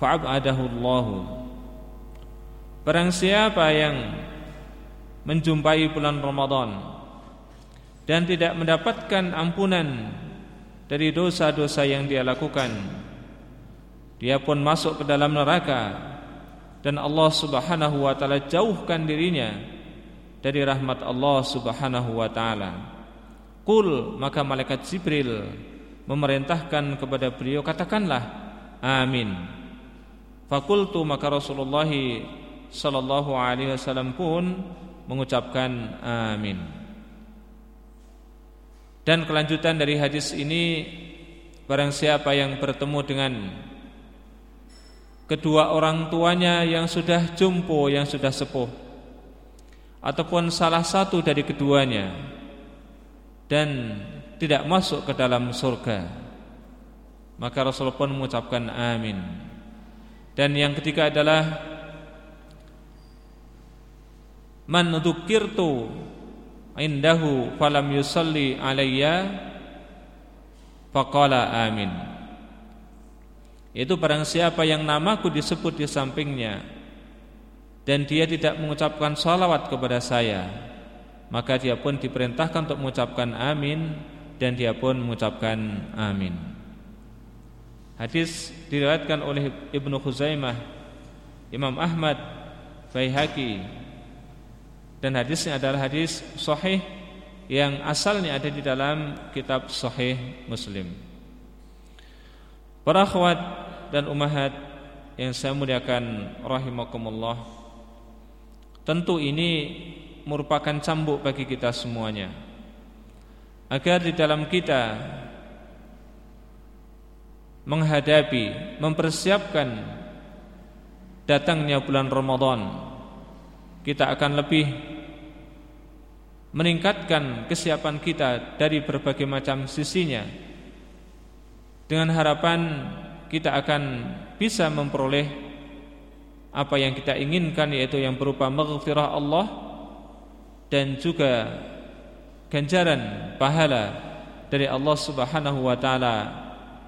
fa'abadahu Allah Barang siapa yang menjumpai bulan Ramadan dan tidak mendapatkan ampunan dari dosa-dosa yang dia lakukan dia pun masuk ke dalam neraka dan Allah Subhanahu wa taala jauhkan dirinya dari rahmat Allah Subhanahu wa taala. Kul maka malaikat Jibril memerintahkan kepada beliau katakanlah amin. Fakultu maka Rasulullah sallallahu alaihi wasallam pun mengucapkan amin. Dan kelanjutan dari hadis ini barang siapa yang bertemu dengan kedua orang tuanya yang sudah jumpo, yang sudah sepuh ataupun salah satu dari keduanya dan tidak masuk ke dalam surga maka Rasulullah pun mengucapkan amin dan yang ketiga adalah man dzukirtu indahu falam yusalli alayya faqala amin. Itu barang siapa yang namaku disebut di sampingnya Dan dia tidak mengucapkan salawat kepada saya Maka dia pun diperintahkan untuk mengucapkan amin Dan dia pun mengucapkan amin Hadis diriwayatkan oleh Ibnu Khuzaimah Imam Ahmad Baihaqi. Dan hadisnya adalah hadis sahih Yang asalnya ada di dalam kitab sahih Muslim. Para akhwat dan umahat yang saya muliakan rahimakumullah Tentu ini merupakan cambuk bagi kita semuanya. Agar di dalam kita Menghadapi, mempersiapkan Datangnya bulan Ramadan Kita akan lebih Meningkatkan kesiapan kita dari berbagai macam sisinya. Dengan harapan kita akan bisa memperoleh apa yang kita inginkan yaitu yang berupa maghfirah Allah dan juga ganjaran pahala dari Allah Subhanahu wa taala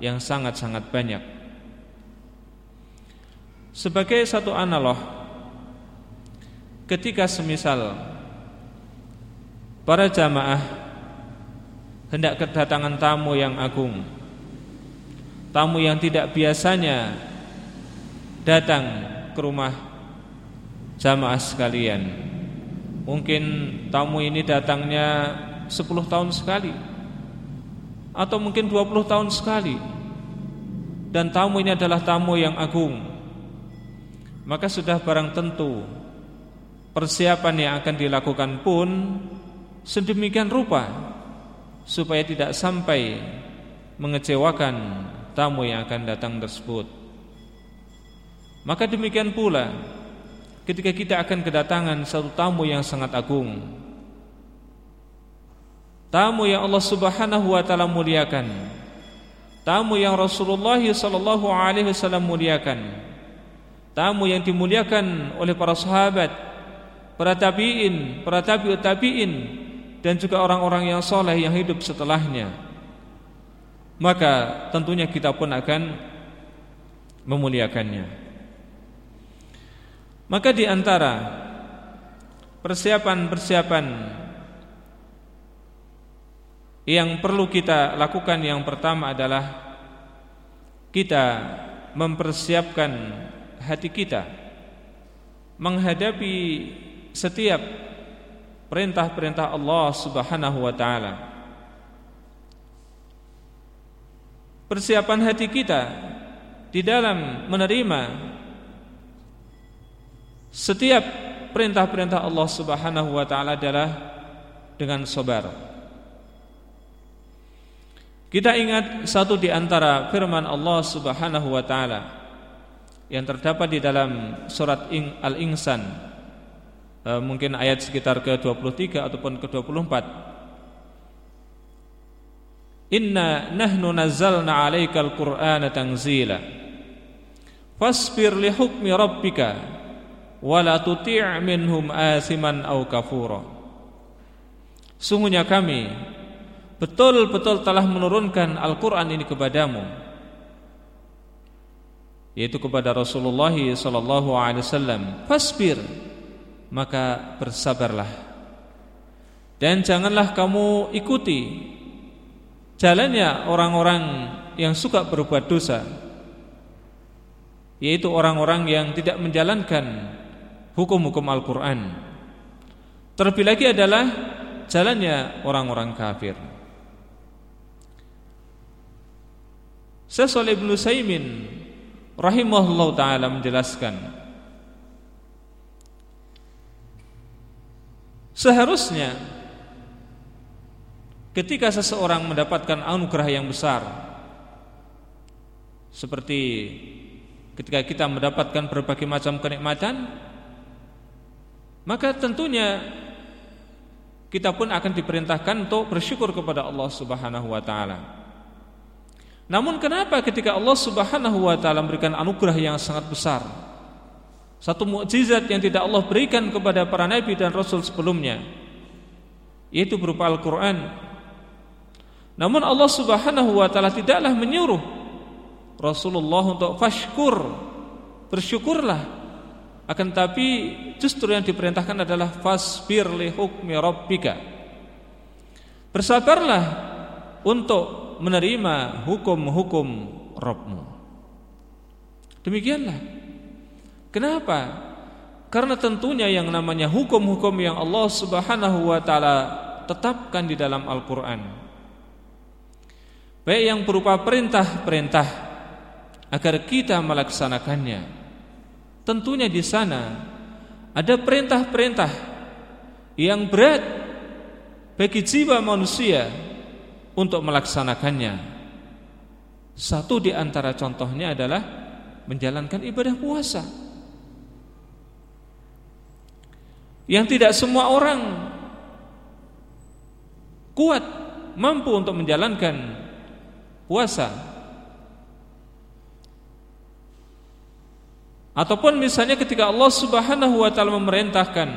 yang sangat-sangat banyak. Sebagai satu analog ketika semisal para jamaah hendak kedatangan tamu yang agung tamu yang tidak biasanya datang ke rumah jamaah sekalian. Mungkin tamu ini datangnya 10 tahun sekali atau mungkin 20 tahun sekali. Dan tamu ini adalah tamu yang agung. Maka sudah barang tentu persiapan yang akan dilakukan pun sedemikian rupa supaya tidak sampai mengecewakan tamu yang akan datang tersebut. Maka demikian pula ketika kita akan kedatangan satu tamu yang sangat agung. Tamu yang Allah Subhanahu wa taala muliakan. Tamu yang Rasulullah sallallahu alaihi wasallam muliakan. Tamu yang dimuliakan oleh para sahabat, para tabi'in, para tabi'ut tabi'in dan juga orang-orang yang soleh yang hidup setelahnya maka tentunya kita pun akan memuliakannya. Maka di antara persiapan-persiapan yang perlu kita lakukan yang pertama adalah kita mempersiapkan hati kita menghadapi setiap perintah-perintah Allah Subhanahu wa taala. persiapan hati kita di dalam menerima setiap perintah-perintah Allah Subhanahu wa taala adalah dengan sabar. Kita ingat satu di antara firman Allah Subhanahu wa taala yang terdapat di dalam surat Al-Insan eh, mungkin ayat sekitar ke-23 ataupun ke-24 Inna nahnu nazzalna 'alaikal Qur'ana tanzila. Fasbir li hukmi rabbika wa la tuti' minhum asiman aw kafura. Sungguhnya kami betul-betul telah menurunkan Al-Qur'an ini kepadamu. Yaitu kepada Rasulullah sallallahu alaihi wasallam. Fasbir. Maka bersabarlah. Dan janganlah kamu ikuti jalannya orang-orang yang suka berbuat dosa. Yaitu orang-orang yang tidak menjalankan hukum-hukum Al-Qur'an. Terlebih lagi adalah jalannya orang-orang kafir Syekh Ibnu Saimin rahimahullah taala menjelaskan seharusnya ketika seseorang mendapatkan anugerah yang besar seperti ketika kita mendapatkan berbagai macam kenikmatan maka tentunya kita pun akan diperintahkan untuk bersyukur kepada Allah Subhanahu wa taala. Namun kenapa ketika Allah Subhanahu wa taala memberikan anugerah yang sangat besar, satu mukjizat yang tidak Allah berikan kepada para nabi dan rasul sebelumnya, yaitu berupa Al-Qur'an. Namun Allah Subhanahu wa taala tidaklah menyuruh Rasulullah untuk fashkur, bersyukurlah. Akan tapi justru yang diperintahkan adalah fasbir li hukmi rabbika. Bersabarlah untuk menerima hukum-hukum Rabbmu Demikianlah. Kenapa? Karena tentunya yang namanya hukum-hukum yang Allah subhanahu wa ta'ala Tetapkan di dalam Al-Quran. Baik yang berupa perintah-perintah Agar kita melaksanakannya. Tentunya di sana Ada perintah-perintah Yang berat Bagi jiwa manusia untuk melaksanakannya. Satu di antara contohnya adalah menjalankan ibadah puasa. Yang tidak semua orang kuat mampu untuk menjalankan puasa. Ataupun misalnya ketika Allah Subhanahu wa taala memerintahkan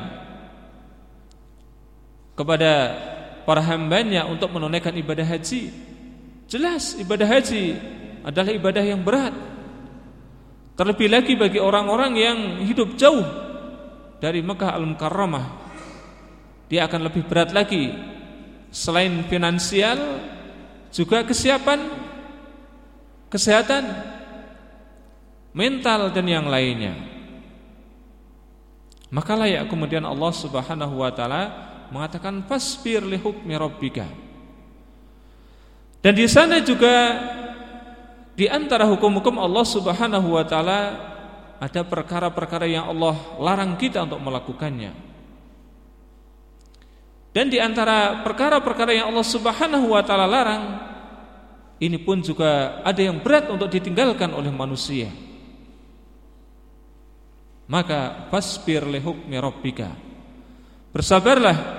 kepada para hambanya untuk menunaikan ibadah haji. Jelas ibadah haji adalah ibadah yang berat. Terlebih lagi bagi orang-orang yang hidup jauh dari Mekah Al-Mukarramah. Dia akan lebih berat lagi. Selain finansial juga kesiapan kesehatan mental dan yang lainnya. Maka layak kemudian Allah Subhanahu wa taala mengatakan fasbir li hukmi rabbika. Dan di sana juga di antara hukum-hukum Allah Subhanahu wa taala ada perkara-perkara yang Allah larang kita untuk melakukannya. Dan di antara perkara-perkara yang Allah Subhanahu wa taala larang ini pun juga ada yang berat untuk ditinggalkan oleh manusia. Maka fasbir li hukmi rabbika Bersabarlah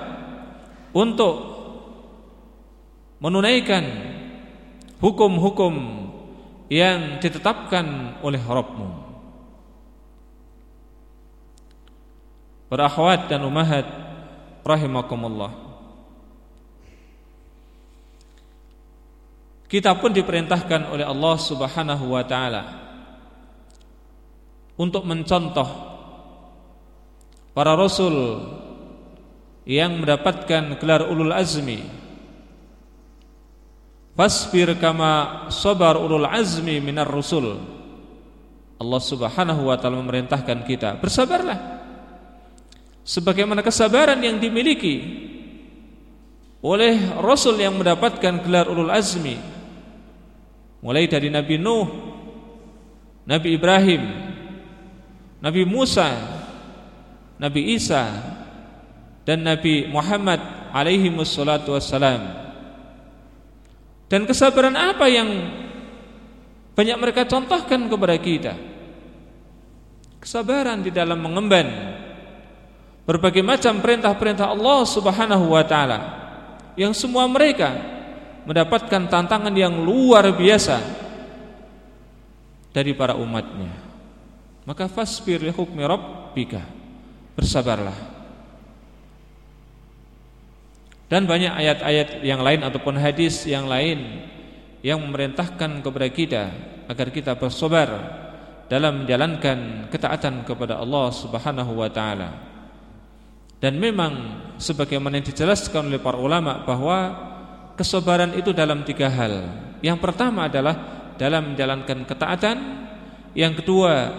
untuk menunaikan hukum-hukum yang ditetapkan oleh Rabbmu. Para dan umahat rahimakumullah. Kita pun diperintahkan oleh Allah Subhanahu wa taala untuk mencontoh para rasul yang mendapatkan gelar ulul azmi. Fasbir kama sabar ulul azmi minar rusul. Allah subhanahu wa ta'ala memerintahkan kita Bersabarlah. Sebagaimana kesabaran yang dimiliki Oleh Rasul yang mendapatkan gelar ulul azmi Mulai dari Nabi Nuh Nabi Ibrahim Nabi Musa Nabi Isa dan Nabi Muhammad alaihi wassalatu wassalam. Dan kesabaran apa yang banyak mereka contohkan kepada kita? Kesabaran di dalam mengemban berbagai macam perintah-perintah Allah Subhanahu wa taala yang semua mereka mendapatkan tantangan yang luar biasa dari para umatnya. Maka fasbir li hukmi rabbika. Bersabarlah dan banyak ayat-ayat yang lain ataupun hadis yang lain yang memerintahkan kepada kita agar kita bersabar dalam menjalankan ketaatan kepada Allah Subhanahu wa taala. Dan memang sebagaimana yang dijelaskan oleh para ulama bahwa kesabaran itu dalam tiga hal. Yang pertama adalah dalam menjalankan ketaatan, yang kedua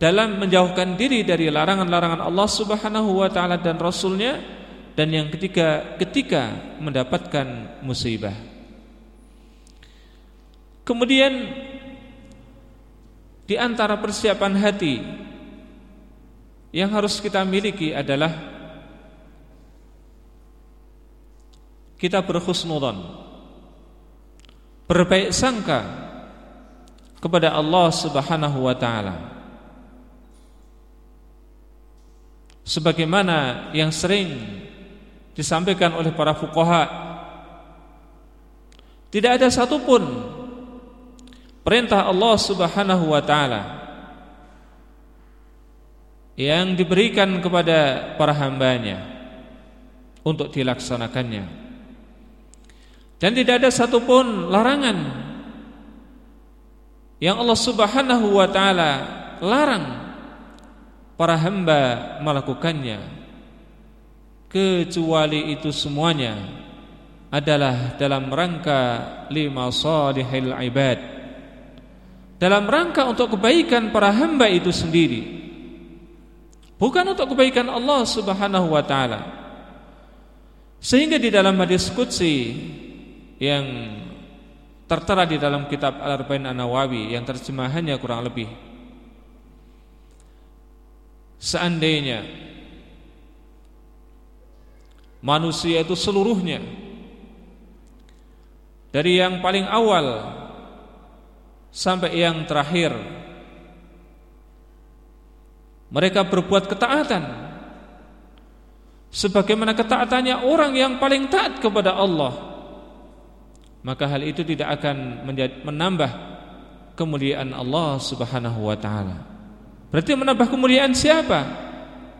dalam menjauhkan diri dari larangan-larangan Allah Subhanahu wa taala dan rasulnya dan yang ketiga ketika mendapatkan musibah. Kemudian di antara persiapan hati yang harus kita miliki adalah kita berhusnudzon berbaik sangka kepada Allah Subhanahu wa taala sebagaimana yang sering disampaikan oleh para fuqaha. Tidak ada satupun perintah Allah Subhanahu wa taala yang diberikan kepada para hambanya untuk dilaksanakannya. Dan tidak ada satupun larangan yang Allah Subhanahu wa taala larang para hamba melakukannya kecuali itu semuanya adalah dalam rangka lima salihil ibad. Dalam rangka untuk kebaikan para hamba itu sendiri. Bukan untuk kebaikan Allah Subhanahu wa taala. Sehingga di dalam hadis qudsi yang tertera di dalam kitab Al-Arba'in An-Nawawi yang terjemahannya kurang lebih. Seandainya manusia itu seluruhnya. Dari yang paling awal sampai yang terakhir mereka berbuat ketaatan. Sebagaimana ketaatannya orang yang paling taat kepada Allah maka hal itu tidak akan menambah kemuliaan Allah Subhanahu wa taala. Berarti menambah kemuliaan siapa?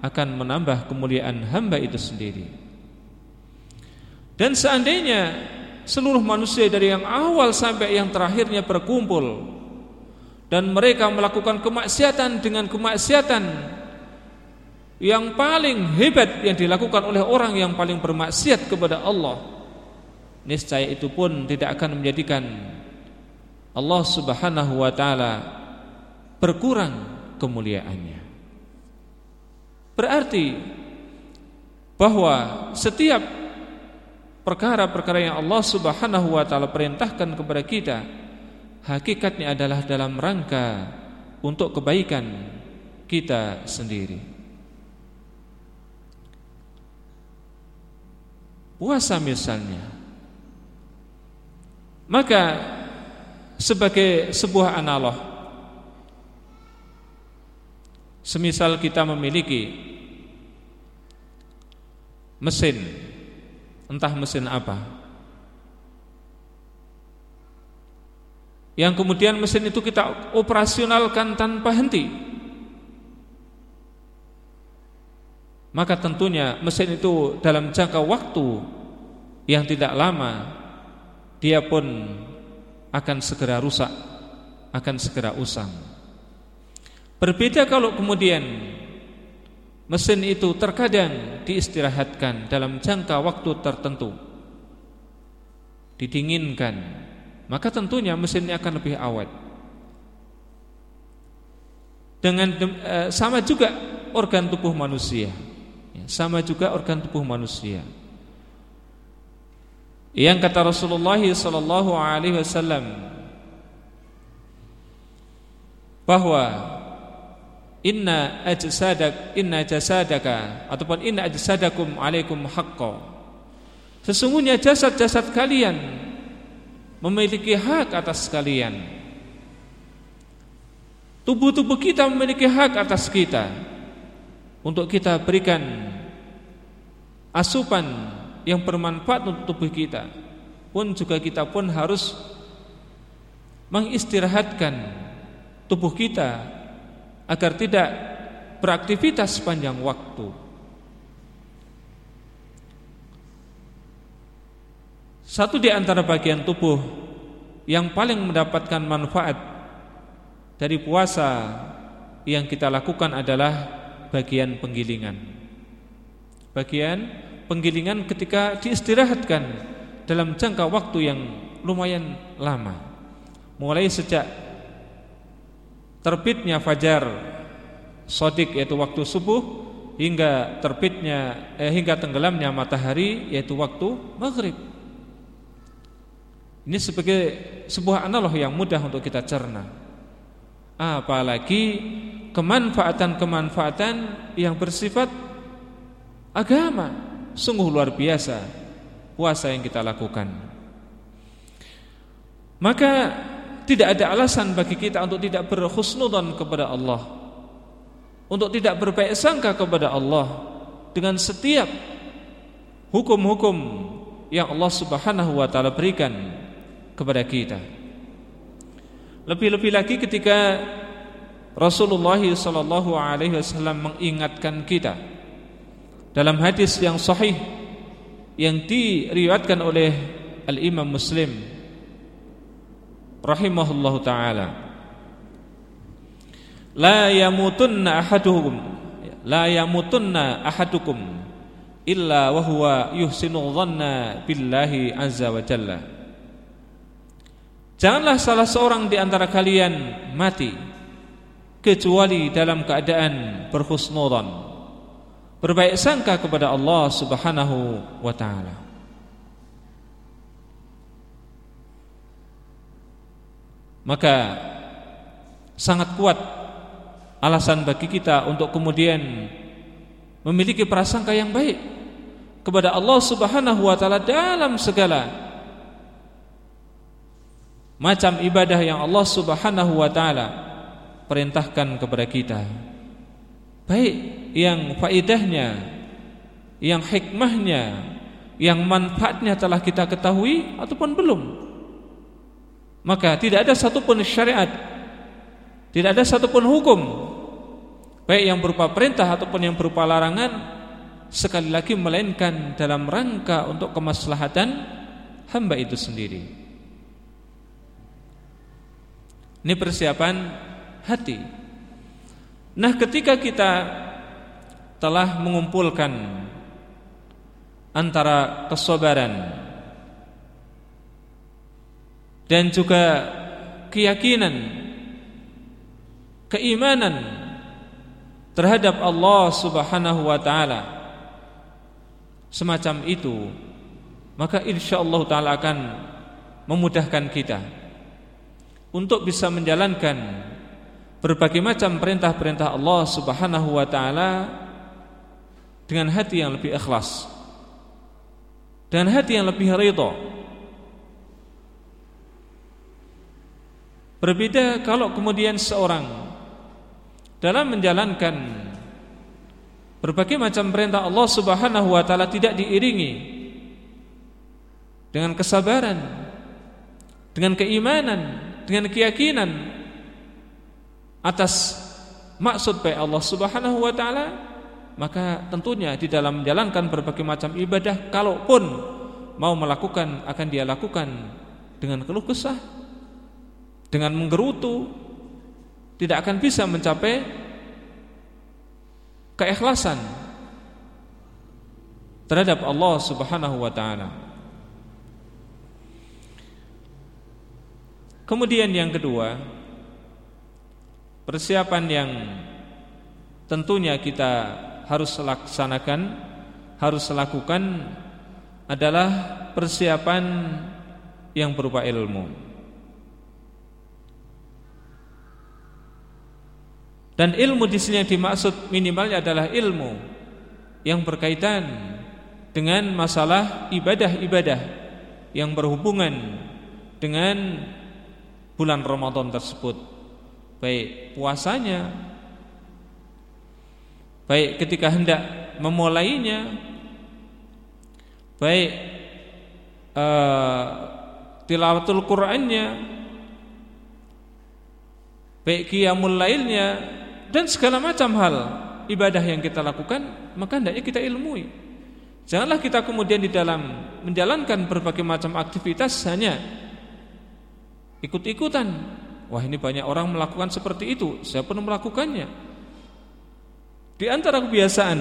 Akan menambah kemuliaan hamba itu sendiri dan seandainya seluruh manusia dari yang awal sampai yang terakhirnya berkumpul dan mereka melakukan kemaksiatan dengan kemaksiatan yang paling hebat yang dilakukan oleh orang yang paling bermaksiat kepada Allah niscaya itu pun tidak akan menjadikan Allah Subhanahu wa taala berkurang kemuliaannya. Berarti bahwa setiap perkara-perkara yang Allah Subhanahu wa taala perintahkan kepada kita hakikatnya adalah dalam rangka untuk kebaikan kita sendiri. Puasa misalnya. Maka sebagai sebuah analog semisal kita memiliki mesin entah mesin apa. Yang kemudian mesin itu kita operasionalkan tanpa henti. Maka tentunya mesin itu dalam jangka waktu yang tidak lama dia pun akan segera rusak, akan segera usang. Berbeda kalau kemudian Mesin itu terkadang diistirahatkan dalam jangka waktu tertentu. Didinginkan Maka tentunya mesinnya akan lebih awet. Dengan e, sama juga organ tubuh manusia. Ya, Sama juga organ tubuh manusia. Yang kata Rasulullah sallallahu alaihi bahwa inna ajsadak inna jasadaka ataupun inna ajsadakum alaikum haqqo sesungguhnya jasad-jasad kalian memiliki hak atas kalian. Tubuh-tubuh kita memiliki hak atas kita. Untuk kita berikan asupan yang bermanfaat untuk tubuh kita pun juga kita pun harus mengistirahatkan tubuh kita agar tidak beraktivitas sepanjang waktu. Satu di antara bagian tubuh yang paling mendapatkan manfaat dari puasa yang kita lakukan adalah bagian penggilingan. Bagian penggilingan ketika diistirahatkan dalam jangka waktu yang lumayan lama. Mulai sejak terbitnya fajar sodik yaitu waktu subuh hingga terbitnya eh, hingga tenggelamnya matahari yaitu waktu maghrib. Ini sebagai sebuah analog yang mudah untuk kita cerna. Apalagi kemanfaatan-kemanfaatan yang bersifat agama sungguh luar biasa puasa yang kita lakukan. Maka tidak ada alasan bagi kita untuk tidak berhusnudzon kepada Allah. Untuk tidak berbaik sangka kepada Allah dengan setiap hukum-hukum yang Allah Subhanahu wa taala berikan kepada kita. Lebih-lebih lagi ketika Rasulullah sallallahu alaihi wasallam mengingatkan kita dalam hadis yang sahih yang diriwayatkan oleh Al-Imam Muslim rahimahullahu taala la yamutunna ahadukum la yamutunna ahadukum illa wa huwa yuhsinu dhanna billahi azza wa jalla Janganlah salah seorang di antara kalian mati kecuali dalam keadaan berhusnudzan, berbaik sangka kepada Allah Subhanahu wa taala. Maka sangat kuat alasan bagi kita untuk kemudian memiliki prasangka yang baik kepada Allah Subhanahu wa taala dalam segala macam ibadah yang Allah Subhanahu wa taala perintahkan kepada kita. Baik yang faedahnya, yang hikmahnya, yang manfaatnya telah kita ketahui ataupun belum. Maka tidak ada satupun syariat, tidak ada satupun hukum baik yang berupa perintah ataupun yang berupa larangan sekali lagi melainkan dalam rangka untuk kemaslahatan hamba itu sendiri. Ini persiapan hati. Nah, ketika kita telah mengumpulkan antara kesabaran dan juga keyakinan, keimanan terhadap Allah Subhanahu wa taala semacam itu, maka insyaallah taala akan memudahkan kita untuk bisa menjalankan berbagai macam perintah-perintah Allah Subhanahu wa taala dengan hati yang lebih ikhlas. Dengan hati yang lebih ridha. Berbeda kalau kemudian seorang dalam menjalankan berbagai macam perintah Allah Subhanahu wa taala tidak diiringi dengan kesabaran, dengan keimanan, dengan keyakinan atas maksud baik Allah Subhanahu wa taala maka tentunya di dalam menjalankan berbagai macam ibadah kalaupun mau melakukan akan dia lakukan dengan keluh kesah dengan menggerutu tidak akan bisa mencapai keikhlasan terhadap Allah Subhanahu wa taala Kemudian yang kedua, persiapan yang tentunya kita harus laksanakan, harus lakukan adalah persiapan yang berupa ilmu. Dan ilmu di sini yang dimaksud minimalnya adalah ilmu yang berkaitan dengan masalah ibadah-ibadah yang berhubungan dengan bulan Ramadan tersebut. Baik puasanya baik ketika hendak memulainya baik uh, tilawatul Qur'annya baik qiyamul lailnya dan segala macam hal ibadah yang kita lakukan maka hendaknya kita ilmui. Janganlah kita kemudian di dalam menjalankan berbagai macam aktivitas hanya ikut-ikutan. Wah ini banyak orang melakukan seperti itu. Saya pun melakukannya? Di antara kebiasaan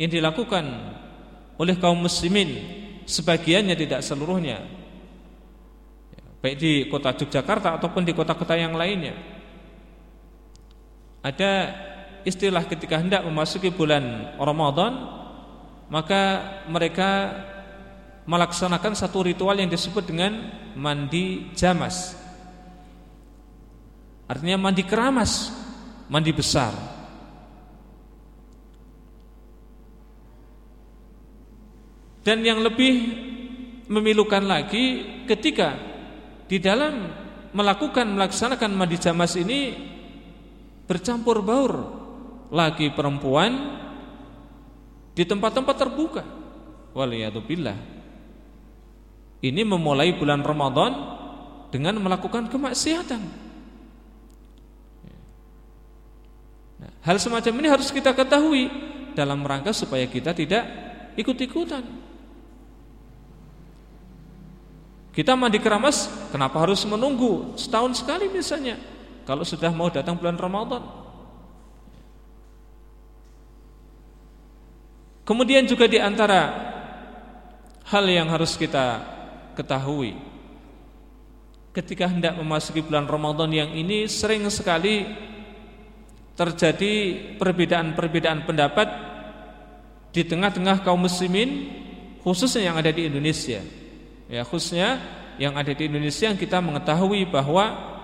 Yang dilakukan Oleh kaum muslimin Sebagiannya tidak seluruhnya. Baik di kota Yogyakarta Ataupun di kota-kota yang lainnya Ada istilah ketika hendak memasuki bulan Ramadan Maka mereka melaksanakan satu ritual yang disebut dengan mandi jamas. Artinya mandi keramas, mandi besar. Dan yang lebih memilukan lagi ketika di dalam melakukan melaksanakan mandi jamas ini bercampur baur lagi perempuan di tempat-tempat terbuka. Waliyadzubillah. Ini memulai bulan Ramadan dengan melakukan kemaksiatan. Nah, hal semacam ini harus kita ketahui dalam rangka supaya kita tidak ikut-ikutan. Kita mandi keramas, kenapa harus menunggu setahun sekali misalnya? Kalau sudah mau datang bulan Ramadan. Kemudian juga di antara hal yang harus kita ketahui ketika hendak memasuki bulan Ramadan yang ini sering sekali terjadi perbedaan-perbedaan pendapat di tengah-tengah kaum muslimin khususnya yang ada di Indonesia. Ya, khususnya yang ada di Indonesia yang kita mengetahui bahwa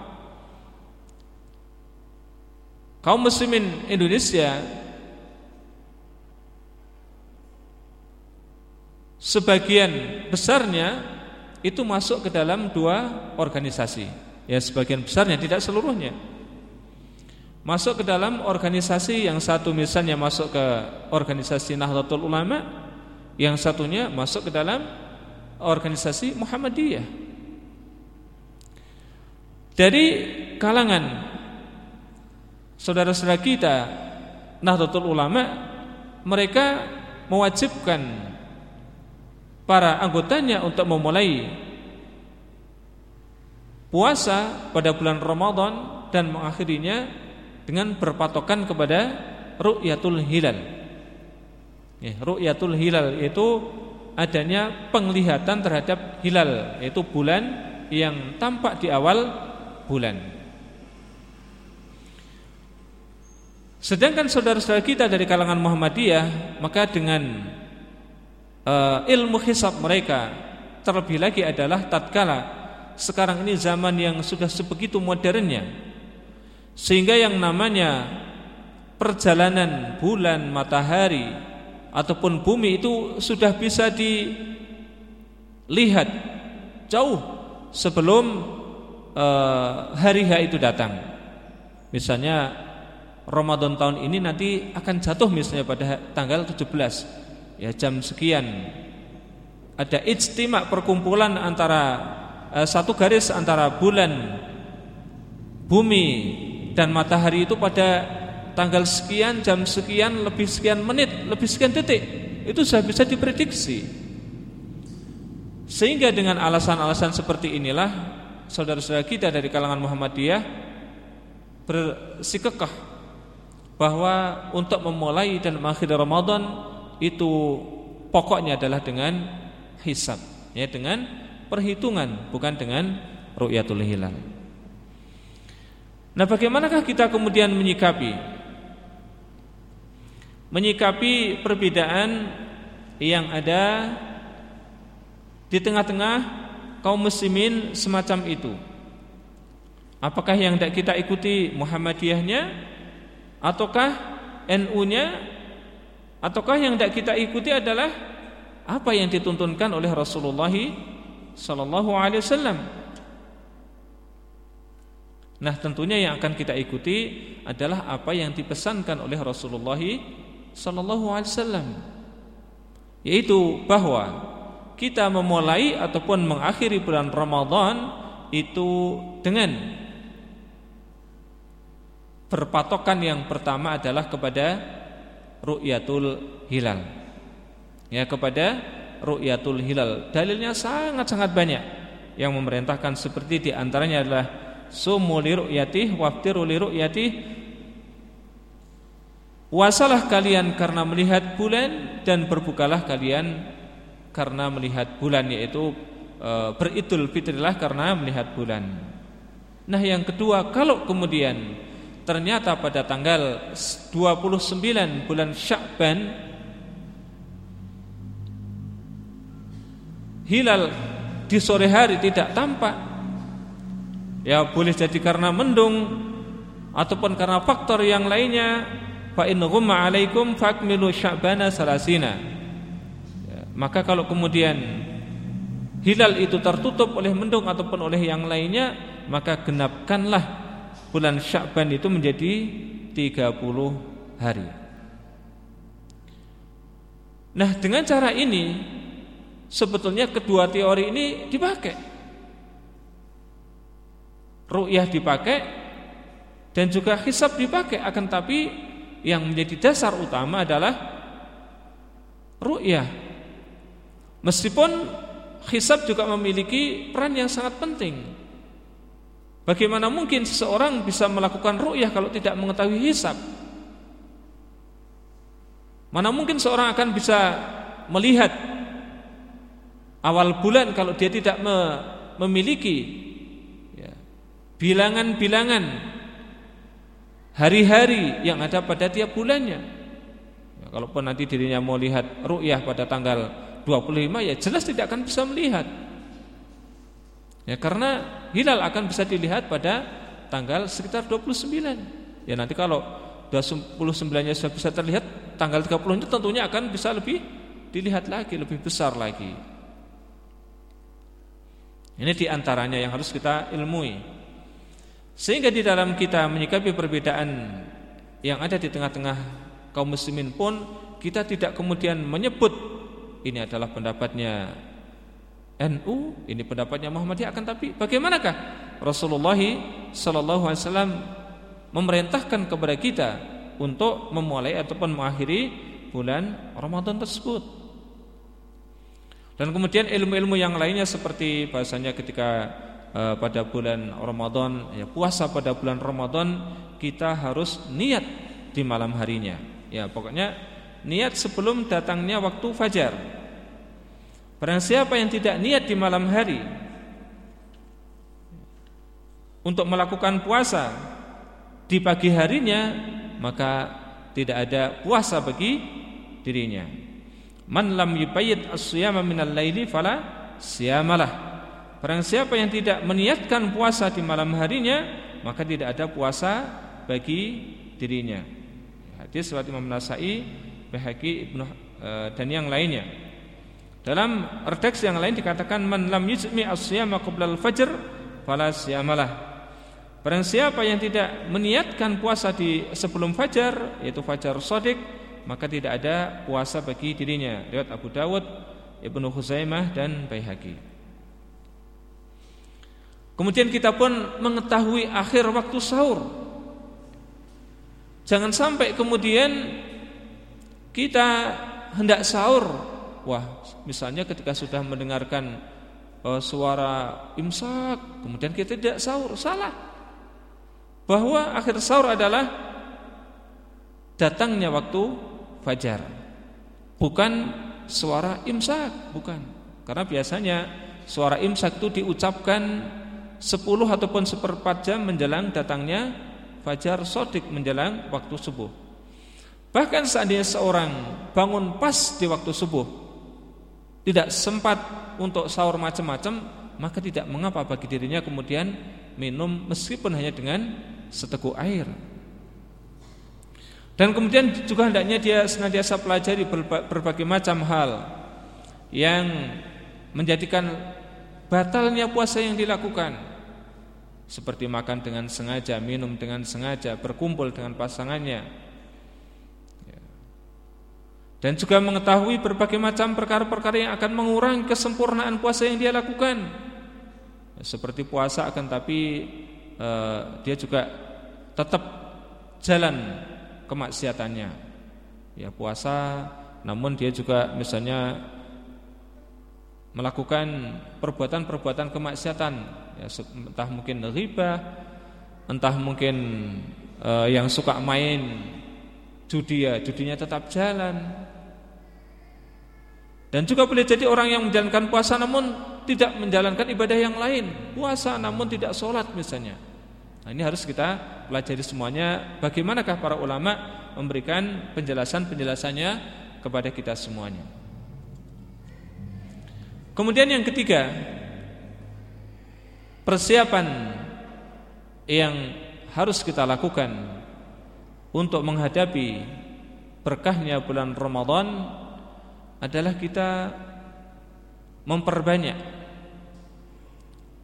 kaum muslimin Indonesia sebagian besarnya itu masuk ke dalam dua organisasi. Ya sebagian besarnya tidak seluruhnya. Masuk ke dalam organisasi yang satu misalnya masuk ke organisasi Nahdlatul Ulama, yang satunya masuk ke dalam organisasi Muhammadiyah. Dari kalangan saudara-saudara kita Nahdlatul Ulama mereka mewajibkan para anggotanya untuk memulai puasa pada bulan Ramadan dan mengakhirinya dengan berpatokan kepada ru'yatul hilal. Ya, ru'yatul hilal itu adanya penglihatan terhadap hilal yaitu bulan yang tampak di awal bulan. Sedangkan saudara-saudara kita dari kalangan Muhammadiyah maka dengan uh, ilmu hisab mereka terlebih lagi adalah tatkala sekarang ini zaman yang sudah sebegitu modernnya sehingga yang namanya perjalanan bulan matahari ataupun bumi itu sudah bisa dilihat jauh sebelum uh, hari H itu datang. Misalnya Ramadan tahun ini nanti akan jatuh misalnya pada tanggal 17 ya jam sekian. Ada ijtima perkumpulan antara eh, satu garis antara bulan bumi dan matahari itu pada tanggal sekian jam sekian lebih sekian menit lebih sekian detik itu sudah bisa diprediksi. Sehingga dengan alasan-alasan seperti inilah saudara-saudara kita dari kalangan Muhammadiyah bersikekah bahwa untuk memulai dan mengakhiri Ramadan itu pokoknya adalah dengan hisab, ya dengan perhitungan, bukan dengan ru'yatul hilal. Nah, bagaimanakah kita kemudian menyikapi menyikapi perbedaan yang ada di tengah-tengah kaum muslimin semacam itu? Apakah yang tidak kita ikuti Muhammadiyahnya ataukah NU-nya Ataukah yang tidak kita ikuti adalah apa yang dituntunkan oleh Rasulullah sallallahu alaihi wasallam? Nah, tentunya yang akan kita ikuti adalah apa yang dipesankan oleh Rasulullah sallallahu alaihi wasallam. Yaitu bahwa kita memulai ataupun mengakhiri bulan Ramadan itu dengan berpatokan yang pertama adalah kepada ru'yatul hilal. Ya kepada ru'yatul hilal. Dalilnya sangat-sangat banyak. yang memerintahkan seperti di antaranya adalah sumu li ru'yatih waftiru li ru'yatih Puasalah kalian karena melihat bulan dan berbukalah kalian karena melihat bulan yaitu e, beridul fitrilah karena melihat bulan. Nah, yang kedua, kalau kemudian ternyata pada tanggal 29 bulan Sya'ban hilal di sore hari tidak tampak. Ya boleh jadi karena mendung ataupun karena faktor yang lainnya fa in alaikum fakmilu sya'bana salasina. Ya, maka kalau kemudian hilal itu tertutup oleh mendung ataupun oleh yang lainnya maka genapkanlah bulan Sya'ban itu menjadi 30 hari Nah dengan cara ini Sebetulnya kedua teori ini dipakai Ru'yah dipakai Dan juga hisab dipakai Akan tapi yang menjadi dasar utama adalah ru'yah. Meskipun hisab juga memiliki peran yang sangat penting. Bagaimana mungkin seseorang bisa melakukan ru'yah kalau tidak mengetahui hisab? Mana mungkin seorang akan bisa melihat awal bulan kalau dia tidak memiliki ya, bilangan-bilangan hari-hari yang ada pada tiap bulannya. Ya, kalaupun nanti dirinya mau lihat ru'yah pada tanggal 25 ya jelas tidak akan bisa melihat. Ya karena hilal akan bisa dilihat pada tanggal sekitar 29. Ya nanti kalau 29-nya sudah bisa terlihat tanggal 30 itu tentunya akan bisa lebih dilihat lagi, lebih besar lagi. Ini di antaranya yang harus kita ilmui. Sehingga di dalam kita menyikapi perbedaan yang ada di tengah-tengah kaum muslimin pun kita tidak kemudian menyebut ini adalah pendapatnya NU, ini pendapatnya Muhammadiyah akan tapi bagaimanakah? Rasulullah sallallahu alaihi wasallam memerintahkan kepada kita untuk memulai ataupun mengakhiri bulan Ramadan tersebut. Dan kemudian ilmu-ilmu yang lainnya seperti bahasanya ketika Eh, pada bulan Ramadan ya puasa pada bulan Ramadan kita harus niat di malam harinya. Ya pokoknya niat sebelum datangnya waktu fajar Barang siapa yang tidak niat di malam hari untuk melakukan puasa di pagi harinya maka tidak ada puasa bagi dirinya. Man lam yubayyid as-siyama minal laili fala siyamalah. Barang siapa yang tidak meniatkan puasa di malam harinya Maka tidak ada puasa bagi dirinya. Hadis surat Imam Nasai Bahaki Ibnu e, dan yang lainnya Dalam redaksi yang lain dikatakan Man lam yujmi as-siyama qabla al-fajr Fala siyamalah. Barang siapa yang tidak meniatkan puasa di sebelum fajar Yaitu fajar sodik Maka tidak ada puasa bagi dirinya. Lewat Abu Dawud Ibnu Huzaimah dan Baihaqi. Kemudian kita pun mengetahui akhir waktu sahur. Jangan sampai kemudian kita hendak sahur, wah, misalnya ketika sudah mendengarkan uh, suara imsak, kemudian kita tidak sahur, salah. Bahwa akhir sahur adalah datangnya waktu fajar. Bukan suara imsak, bukan. Karena biasanya suara imsak itu diucapkan 10 ataupun seperempat jam menjelang datangnya fajar sodik menjelang waktu subuh. Bahkan seandainya seorang bangun pas di waktu subuh tidak sempat untuk sahur macam-macam, maka tidak mengapa bagi dirinya kemudian minum meskipun hanya dengan seteguk air. Dan kemudian juga hendaknya dia senantiasa pelajari berbagai macam hal yang menjadikan batalnya puasa yang dilakukan seperti makan dengan sengaja, minum dengan sengaja, berkumpul dengan pasangannya. Dan juga mengetahui berbagai macam perkara-perkara yang akan mengurangi kesempurnaan puasa yang dia lakukan. Ya, seperti puasa akan tapi eh, dia juga tetap jalan kemaksiatannya. Ya puasa namun dia juga misalnya melakukan perbuatan-perbuatan kemaksiatan ya, entah mungkin riba entah mungkin uh, yang suka main judi ya judinya tetap jalan dan juga boleh jadi orang yang menjalankan puasa namun tidak menjalankan ibadah yang lain. Puasa namun tidak sholat misalnya. Nah ini harus kita pelajari semuanya. Bagaimanakah para ulama memberikan penjelasan-penjelasannya kepada kita semuanya? Kemudian yang ketiga persiapan yang harus kita lakukan untuk menghadapi berkahnya bulan Ramadan adalah kita memperbanyak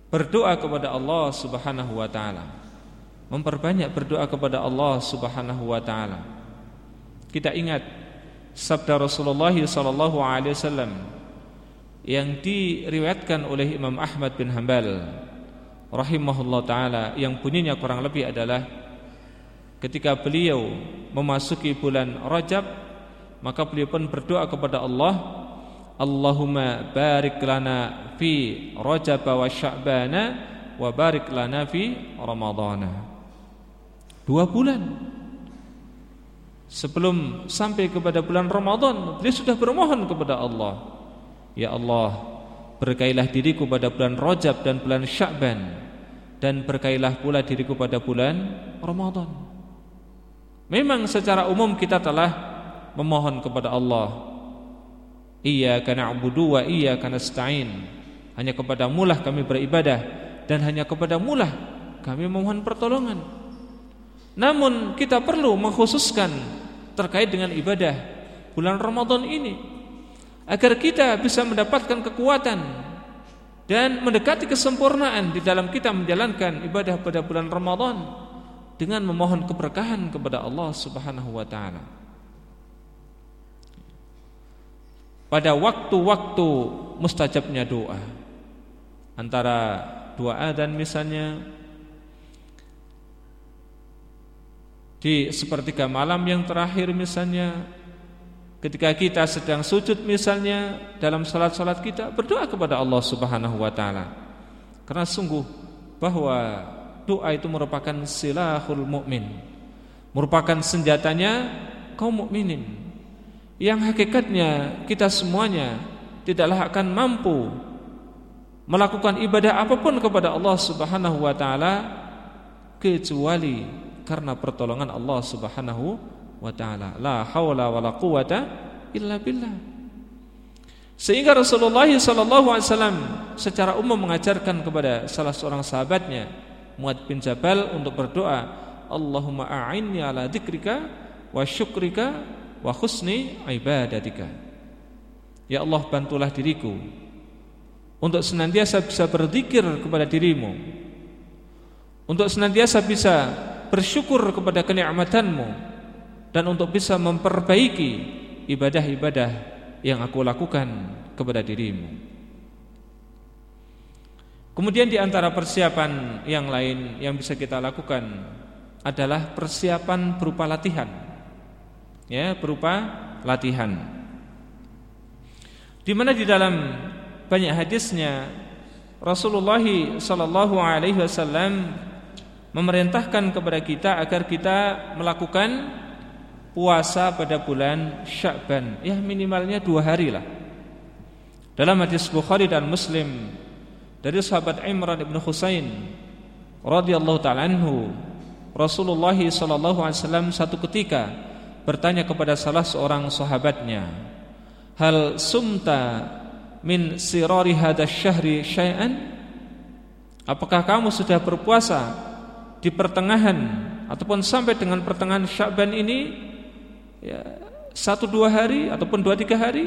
berdoa kepada Allah Subhanahu wa taala. Memperbanyak berdoa kepada Allah Subhanahu wa taala. Kita ingat sabda Rasulullah sallallahu alaihi wasallam yang diriwayatkan oleh Imam Ahmad bin Hanbal rahimahullah taala yang bunyinya kurang lebih adalah ketika beliau memasuki bulan Rajab maka beliau pun berdoa kepada Allah Allahumma barik lana fi Rajab wa Sya'bana wa barik lana fi Ramadana dua bulan sebelum sampai kepada bulan Ramadan beliau sudah bermohon kepada Allah ya Allah Berkailah diriku pada bulan Rajab dan bulan Sya'ban dan berkailah pula diriku pada bulan Ramadan. Memang secara umum kita telah memohon kepada Allah. Iyyaka na'budu wa iyyaka nasta'in. Hanya kepada mulah kami beribadah dan hanya kepada mulah kami memohon pertolongan. Namun kita perlu mengkhususkan terkait dengan ibadah bulan Ramadan ini agar kita bisa mendapatkan kekuatan dan mendekati kesempurnaan di dalam kita menjalankan ibadah pada bulan Ramadan dengan memohon keberkahan kepada Allah Subhanahu wa taala. Pada waktu-waktu mustajabnya doa antara dua adzan misalnya di sepertiga malam yang terakhir misalnya Ketika kita sedang sujud misalnya dalam salat-salat kita berdoa kepada Allah Subhanahu wa taala. Karena sungguh bahwa doa itu merupakan silahul mukmin. Merupakan senjatanya kaum mukminin. Yang hakikatnya kita semuanya tidaklah akan mampu melakukan ibadah apa pun kepada Allah Subhanahu wa taala kecuali karena pertolongan Allah Subhanahu wa taala. La haula wala quwata illa billah. Sehingga Rasulullah sallallahu alaihi wasallam secara umum mengajarkan kepada salah seorang sahabatnya Muad bin Jabal untuk berdoa, Allahumma a'inni ala dzikrika wa syukrika wa husni ibadatika. Ya Allah bantulah diriku untuk senantiasa bisa berzikir kepada dirimu. Untuk senantiasa bisa bersyukur kepada kenikmatanmu dan untuk bisa memperbaiki ibadah-ibadah yang aku lakukan kepada dirimu. Kemudian di antara persiapan yang lain yang bisa kita lakukan adalah persiapan berupa latihan. Ya, berupa latihan. Di mana di dalam banyak hadisnya Rasulullah sallallahu alaihi wasallam memerintahkan kepada kita agar kita melakukan puasa pada bulan Sya'ban ya minimalnya dua hari lah dalam hadis Bukhari dan Muslim dari sahabat Imran ibn Husain radhiyallahu taala anhu Rasulullah sallallahu alaihi wasallam satu ketika bertanya kepada salah seorang sahabatnya hal sumta min sirari hadha syahri syai'an? Apakah kamu sudah berpuasa di pertengahan ataupun sampai dengan pertengahan Sya'ban ini? Ya, satu dua hari ataupun dua tiga hari?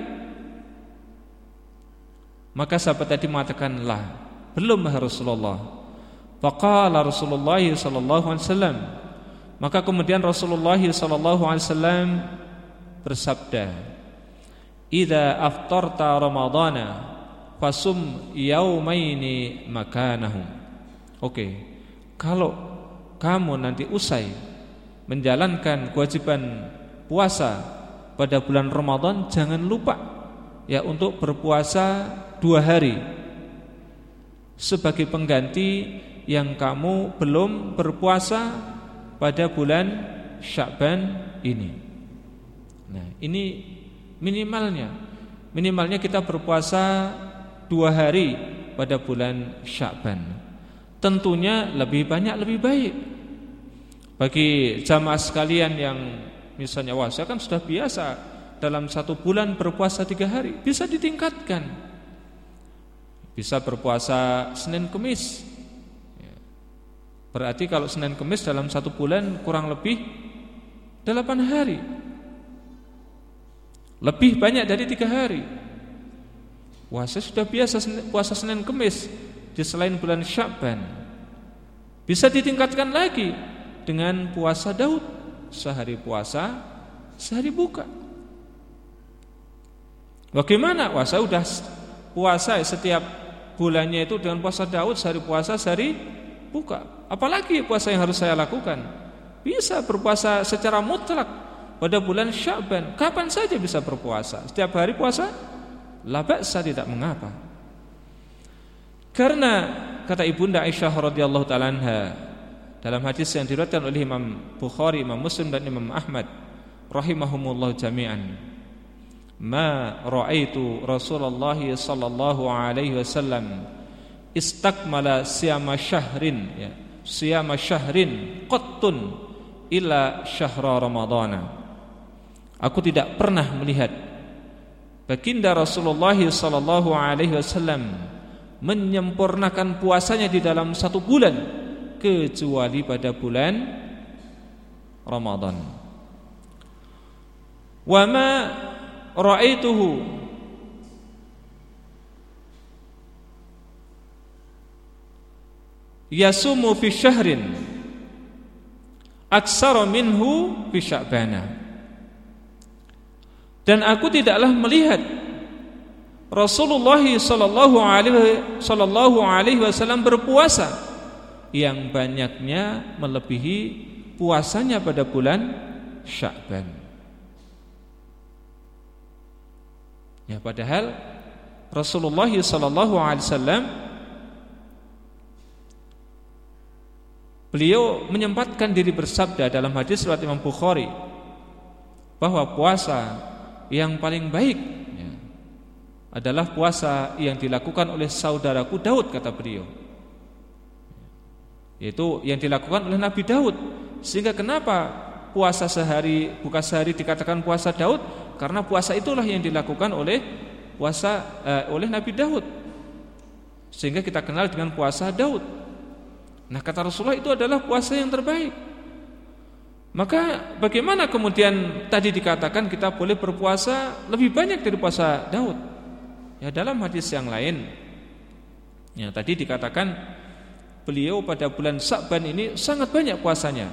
Maka sahabat tadi mengatakan lah belum ya Rasulullah. Faqala Rasulullah sallallahu alaihi wasallam maka kemudian Rasulullah wasallam bersabda idza aftarta ramadana fasum yaumaini makanahu oke okay. kalau kamu nanti usai menjalankan kewajiban puasa pada bulan Ramadan jangan lupa ya untuk berpuasa dua hari sebagai pengganti yang kamu belum berpuasa pada bulan Syakban ini. Nah, ini minimalnya. Minimalnya kita berpuasa dua hari pada bulan Syakban. Tentunya lebih banyak lebih baik. Bagi jamaah sekalian yang misalnya wah saya kan sudah biasa dalam satu bulan berpuasa tiga hari, bisa ditingkatkan. Bisa berpuasa Senin Kemis. Berarti kalau Senin Kemis dalam satu bulan kurang lebih delapan hari. Lebih banyak dari tiga hari. Saya sudah biasa puasa Senin Kemis di selain bulan Syakban. Bisa ditingkatkan lagi dengan puasa Daud sehari puasa, sehari buka. Bagaimana? Saya sudah puasa setiap bulannya itu dengan puasa Daud sehari puasa, sehari buka. Apalagi puasa yang harus saya lakukan? Bisa berpuasa secara mutlak pada bulan Sya'ban. Kapan saja bisa berpuasa. Setiap hari puasa, la ba'sa tidak mengapa. Karena kata Ibunda Aisyah radhiyallahu taala dalam hadis yang diriwayatkan oleh Imam Bukhari, Imam Muslim dan Imam Ahmad rahimahumullah jami'an. Ma ra'aitu Rasulullah sallallahu alaihi wasallam istakmala siyama syahrin ya, siyama syahrin qattun illa syahra ramadhana. Aku tidak pernah melihat baginda Rasulullah sallallahu alaihi wasallam menyempurnakan puasanya di dalam satu bulan kecuali pada bulan Ramadan. Wa ma ra'aituhu yasumu fi syahrin aksara minhu fi sya'bana. Dan aku tidaklah melihat Rasulullah sallallahu alaihi sallallahu alaihi wasallam berpuasa yang banyaknya melebihi puasanya pada bulan Sya'ban. Ya padahal Rasulullah sallallahu alaihi wasallam beliau menyempatkan diri bersabda dalam hadis riwayat Imam Bukhari bahwa puasa yang paling baik ya, adalah puasa yang dilakukan oleh saudaraku Daud kata beliau yaitu yang dilakukan oleh Nabi Daud. Sehingga kenapa puasa sehari buka sehari dikatakan puasa Daud? Karena puasa itulah yang dilakukan oleh puasa eh, oleh Nabi Daud. Sehingga kita kenal dengan puasa Daud. Nah, kata Rasulullah itu adalah puasa yang terbaik. Maka bagaimana kemudian tadi dikatakan kita boleh berpuasa lebih banyak dari puasa Daud? Ya dalam hadis yang lain. Ya tadi dikatakan beliau pada bulan Sa'ban ini sangat banyak puasanya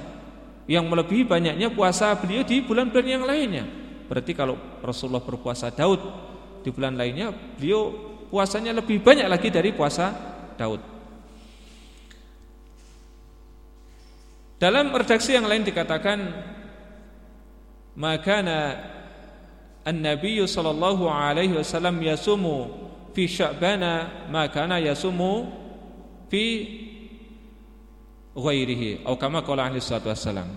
yang melebihi banyaknya puasa beliau di bulan-bulan yang lainnya. Berarti kalau Rasulullah berpuasa Daud di bulan lainnya, beliau puasanya lebih banyak lagi dari puasa Daud. Dalam redaksi yang lain dikatakan makana an-nabiy sallallahu alaihi wasallam yasumu fi sya'bana makana yasumu fi ghairihi atau kama qala alaihi salatu wassalam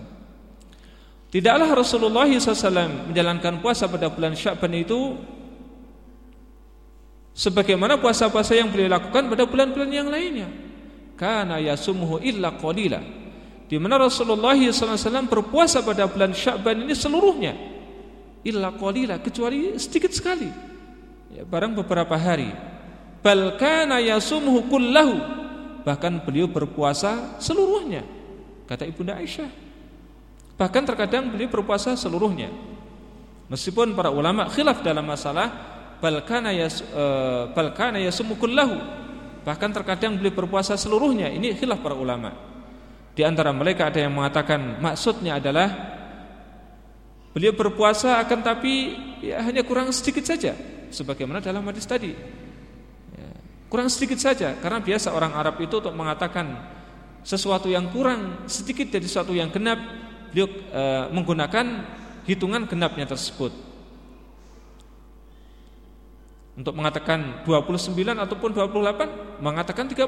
Tidaklah Rasulullah SAW menjalankan puasa pada bulan Sya'ban itu sebagaimana puasa-puasa yang beliau lakukan pada bulan-bulan yang lainnya. Karena yasumuhu illa qalila. Di mana Rasulullah SAW berpuasa pada bulan Sya'ban ini seluruhnya. Illa qalila kecuali sedikit sekali. Ya, barang beberapa hari. Bal kana yasumuhu kullahu. Bahkan beliau berpuasa seluruhnya. Kata ibunda Aisyah. Bahkan terkadang beliau berpuasa seluruhnya. Meskipun para ulama khilaf dalam masalah balkana yas uh, balkana yasumukullahu bahkan terkadang beliau berpuasa seluruhnya. Ini khilaf para ulama di antara mereka ada yang mengatakan maksudnya adalah beliau berpuasa akan tapi ya, hanya kurang sedikit saja sebagaimana dalam hadis tadi Kurang sedikit saja karena biasa orang Arab itu untuk mengatakan sesuatu yang kurang sedikit dari sesuatu yang genap beliau e, menggunakan hitungan genapnya tersebut. Untuk mengatakan 29 ataupun 28 mengatakan 30.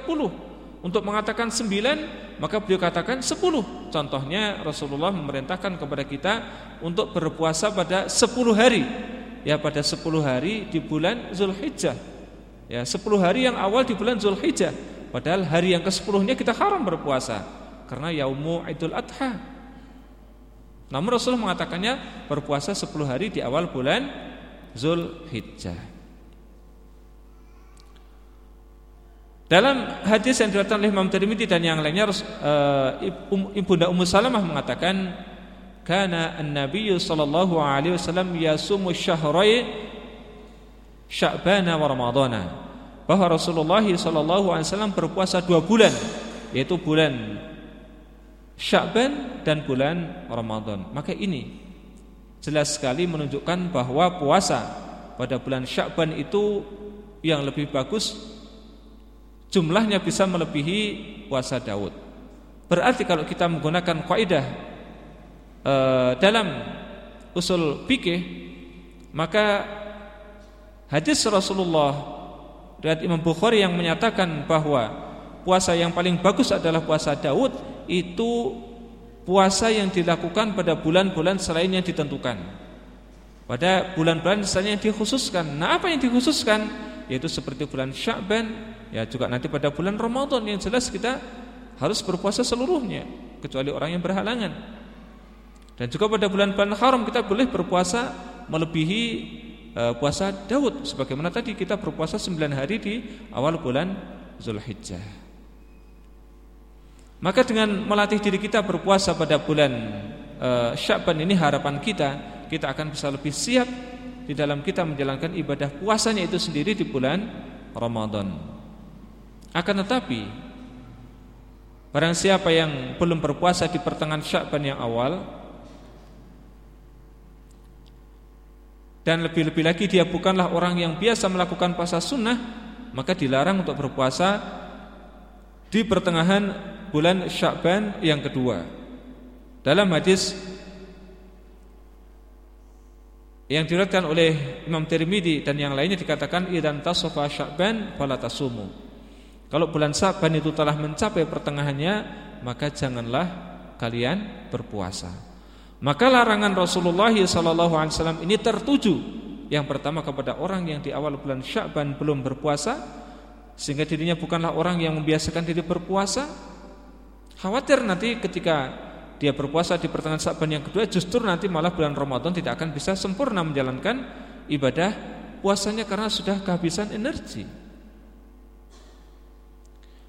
Untuk mengatakan 9 maka beliau katakan 10. Contohnya Rasulullah memerintahkan kepada kita untuk berpuasa pada 10 hari. Ya pada 10 hari di bulan Zulhijjah. Ya 10 hari yang awal di bulan Zulhijjah. Padahal hari yang ke-10-nya kita haram berpuasa karena yaumu Idul Adha. Namun Rasulullah mengatakannya berpuasa 10 hari di awal bulan Zulhijjah. Dalam hadis yang diriwayatkan oleh Imam Tirmidzi dan yang lainnya uh, Ibunda Ummu Salamah mengatakan kana an-nabiy sallallahu alaihi wasallam yasumu syahrai Sya'ban wa Ramadhana bahwa Rasulullah sallallahu alaihi wasallam berpuasa dua bulan yaitu bulan Sya'ban dan bulan Ramadan. Maka ini jelas sekali menunjukkan bahwa puasa pada bulan Sya'ban itu yang lebih bagus jumlahnya bisa melebihi puasa Daud. Berarti kalau kita menggunakan kaidah e, dalam usul fikih maka hadis Rasulullah dari Imam Bukhari yang menyatakan bahwa puasa yang paling bagus adalah puasa Daud itu puasa yang dilakukan pada bulan-bulan selain yang ditentukan. Pada bulan-bulan selain yang dikhususkan. Nah, apa yang dikhususkan? Yaitu seperti bulan Sya'ban, Ya juga nanti pada bulan Ramadan yang jelas kita harus berpuasa seluruhnya kecuali orang yang berhalangan. Dan juga pada bulan-bulan haram kita boleh berpuasa melebihi uh, puasa Daud sebagaimana tadi kita berpuasa 9 hari di awal bulan Zulhijjah. Maka dengan melatih diri kita berpuasa pada bulan uh, Sya'ban ini harapan kita kita akan bisa lebih siap di dalam kita menjalankan ibadah puasanya itu sendiri di bulan Ramadan. Akan tetapi Barang siapa yang belum berpuasa di pertengahan Syakban yang awal Dan lebih-lebih lagi dia bukanlah orang yang biasa melakukan puasa sunnah Maka dilarang untuk berpuasa Di pertengahan bulan Syakban yang kedua Dalam hadis yang diriwayatkan oleh Imam Tirmidzi dan yang lainnya dikatakan idan tasafa Sya'ban fala tasumu. Kalau bulan Saban itu telah mencapai pertengahannya, maka janganlah kalian berpuasa. Maka larangan Rasulullah SAW ini tertuju yang pertama kepada orang yang di awal bulan Sya'ban belum berpuasa sehingga dirinya bukanlah orang yang membiasakan diri berpuasa. Khawatir nanti ketika dia berpuasa di pertengahan Sya'ban yang kedua justru nanti malah bulan Ramadan tidak akan bisa sempurna menjalankan ibadah puasanya karena sudah kehabisan energi.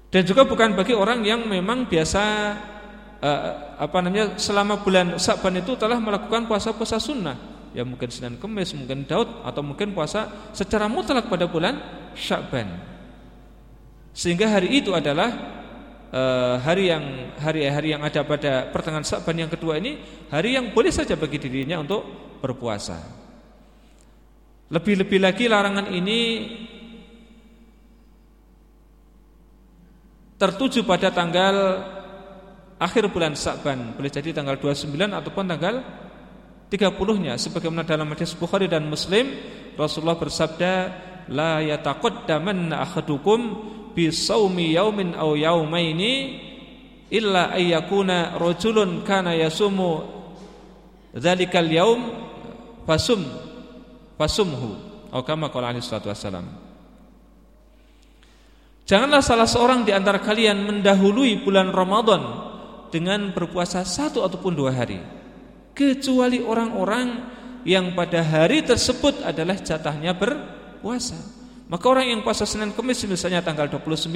Dan juga bukan bagi orang yang memang biasa uh, apa namanya selama bulan Sa'ban itu telah melakukan puasa-puasa sunnah. Ya mungkin Senin Kemis, mungkin Daud atau mungkin puasa secara mutlak pada bulan Sya'ban. Sehingga hari itu adalah uh, hari yang hari-hari yang ada pada pertengahan Sya'ban yang kedua ini hari yang boleh saja bagi dirinya untuk berpuasa. Lebih-lebih lagi larangan ini tertuju pada tanggal akhir bulan Sa'ban, boleh jadi tanggal 29 ataupun tanggal 30-nya sebagaimana dalam hadis Bukhari dan Muslim Rasulullah bersabda la yataqaddamanna ahadukum bi saumi yaumin aw yaumaini illa ayyakuna rajulun kana yasumu dzalikal yaum fasum fasumhu atau kama qala alaihi salatu wasalam Janganlah salah seorang di antara kalian mendahului bulan Ramadan dengan berpuasa satu ataupun dua hari. Kecuali orang-orang yang pada hari tersebut adalah jatahnya berpuasa. Maka orang yang puasa Senin Kemis misalnya tanggal 29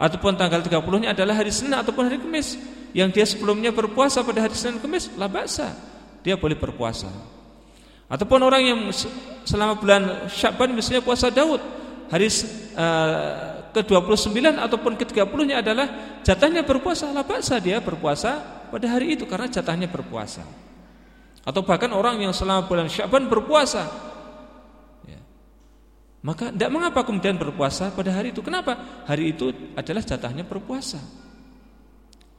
ataupun tanggal 30-nya adalah hari Senin ataupun hari Kemis yang dia sebelumnya berpuasa pada hari Senin Kemis lah baksa dia boleh berpuasa. Ataupun orang yang selama bulan Syaban misalnya puasa Daud hari uh, ke-29 ataupun ke-30-nya adalah jatahnya berpuasa, lah baksa dia berpuasa pada hari itu karena jatahnya berpuasa. Atau bahkan orang yang selama bulan Syaban berpuasa. Maka tidak mengapa kemudian berpuasa pada hari itu. Kenapa? Hari itu adalah jatahnya berpuasa.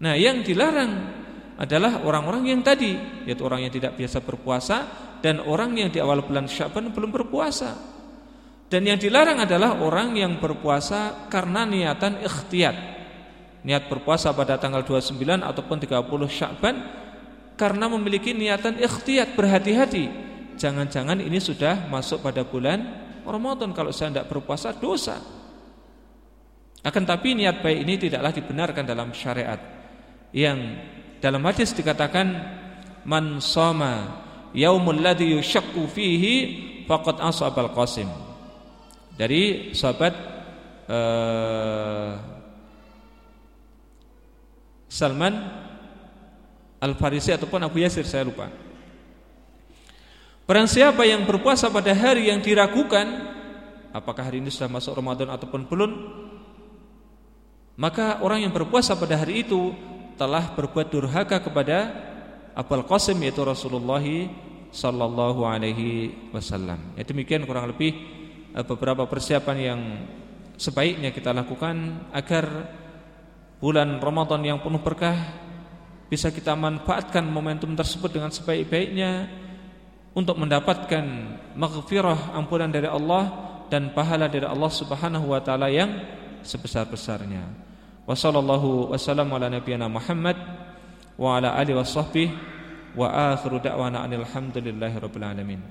Nah, yang dilarang adalah orang-orang yang tadi, yaitu orang yang tidak biasa berpuasa dan orang yang di awal bulan Syaban belum berpuasa. Dan yang dilarang adalah orang yang berpuasa karena niatan ikhtiyat. Niat berpuasa pada tanggal 29 ataupun 30 Sya'ban karena memiliki niatan ikhtiyat berhati-hati. Jangan-jangan ini sudah masuk pada bulan Ramadan kalau saya tidak berpuasa dosa. Akan tapi niat baik ini tidaklah dibenarkan dalam syariat. Yang dalam hadis dikatakan man soma yaumul ladzi yushaqqu fihi faqad asabal qasim dari sahabat uh, Salman Al-Farisi ataupun Abu Yasir saya lupa. Barang siapa yang berpuasa pada hari yang diragukan apakah hari ini sudah masuk Ramadan ataupun belum, maka orang yang berpuasa pada hari itu telah berbuat durhaka kepada Abul Qasim yaitu Rasulullah sallallahu alaihi wasallam. Ya demikian kurang lebih Eh, beberapa persiapan yang sebaiknya kita lakukan agar bulan Ramadan yang penuh berkah bisa kita manfaatkan momentum tersebut dengan sebaik-baiknya untuk mendapatkan maghfirah ampunan dari Allah dan pahala dari Allah Subhanahu wa taala yang sebesar-besarnya. Wassallallahu wasallam ala nabiyyina Muhammad wa ala alihi washabbihi wa akhiru da'wana alhamdulillahirabbil alamin.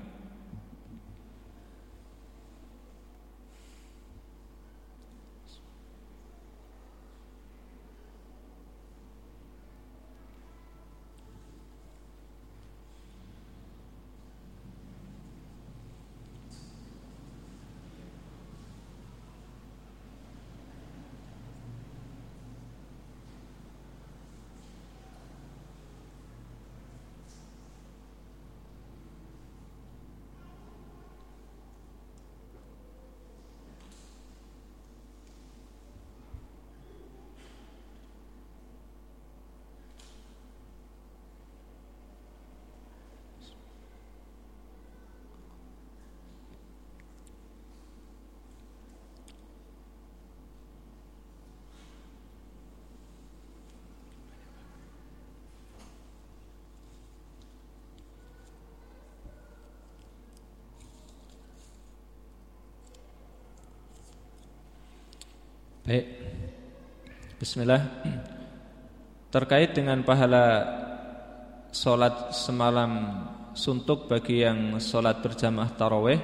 Bismillah. Terkait dengan pahala solat semalam suntuk bagi yang solat berjamaah taraweh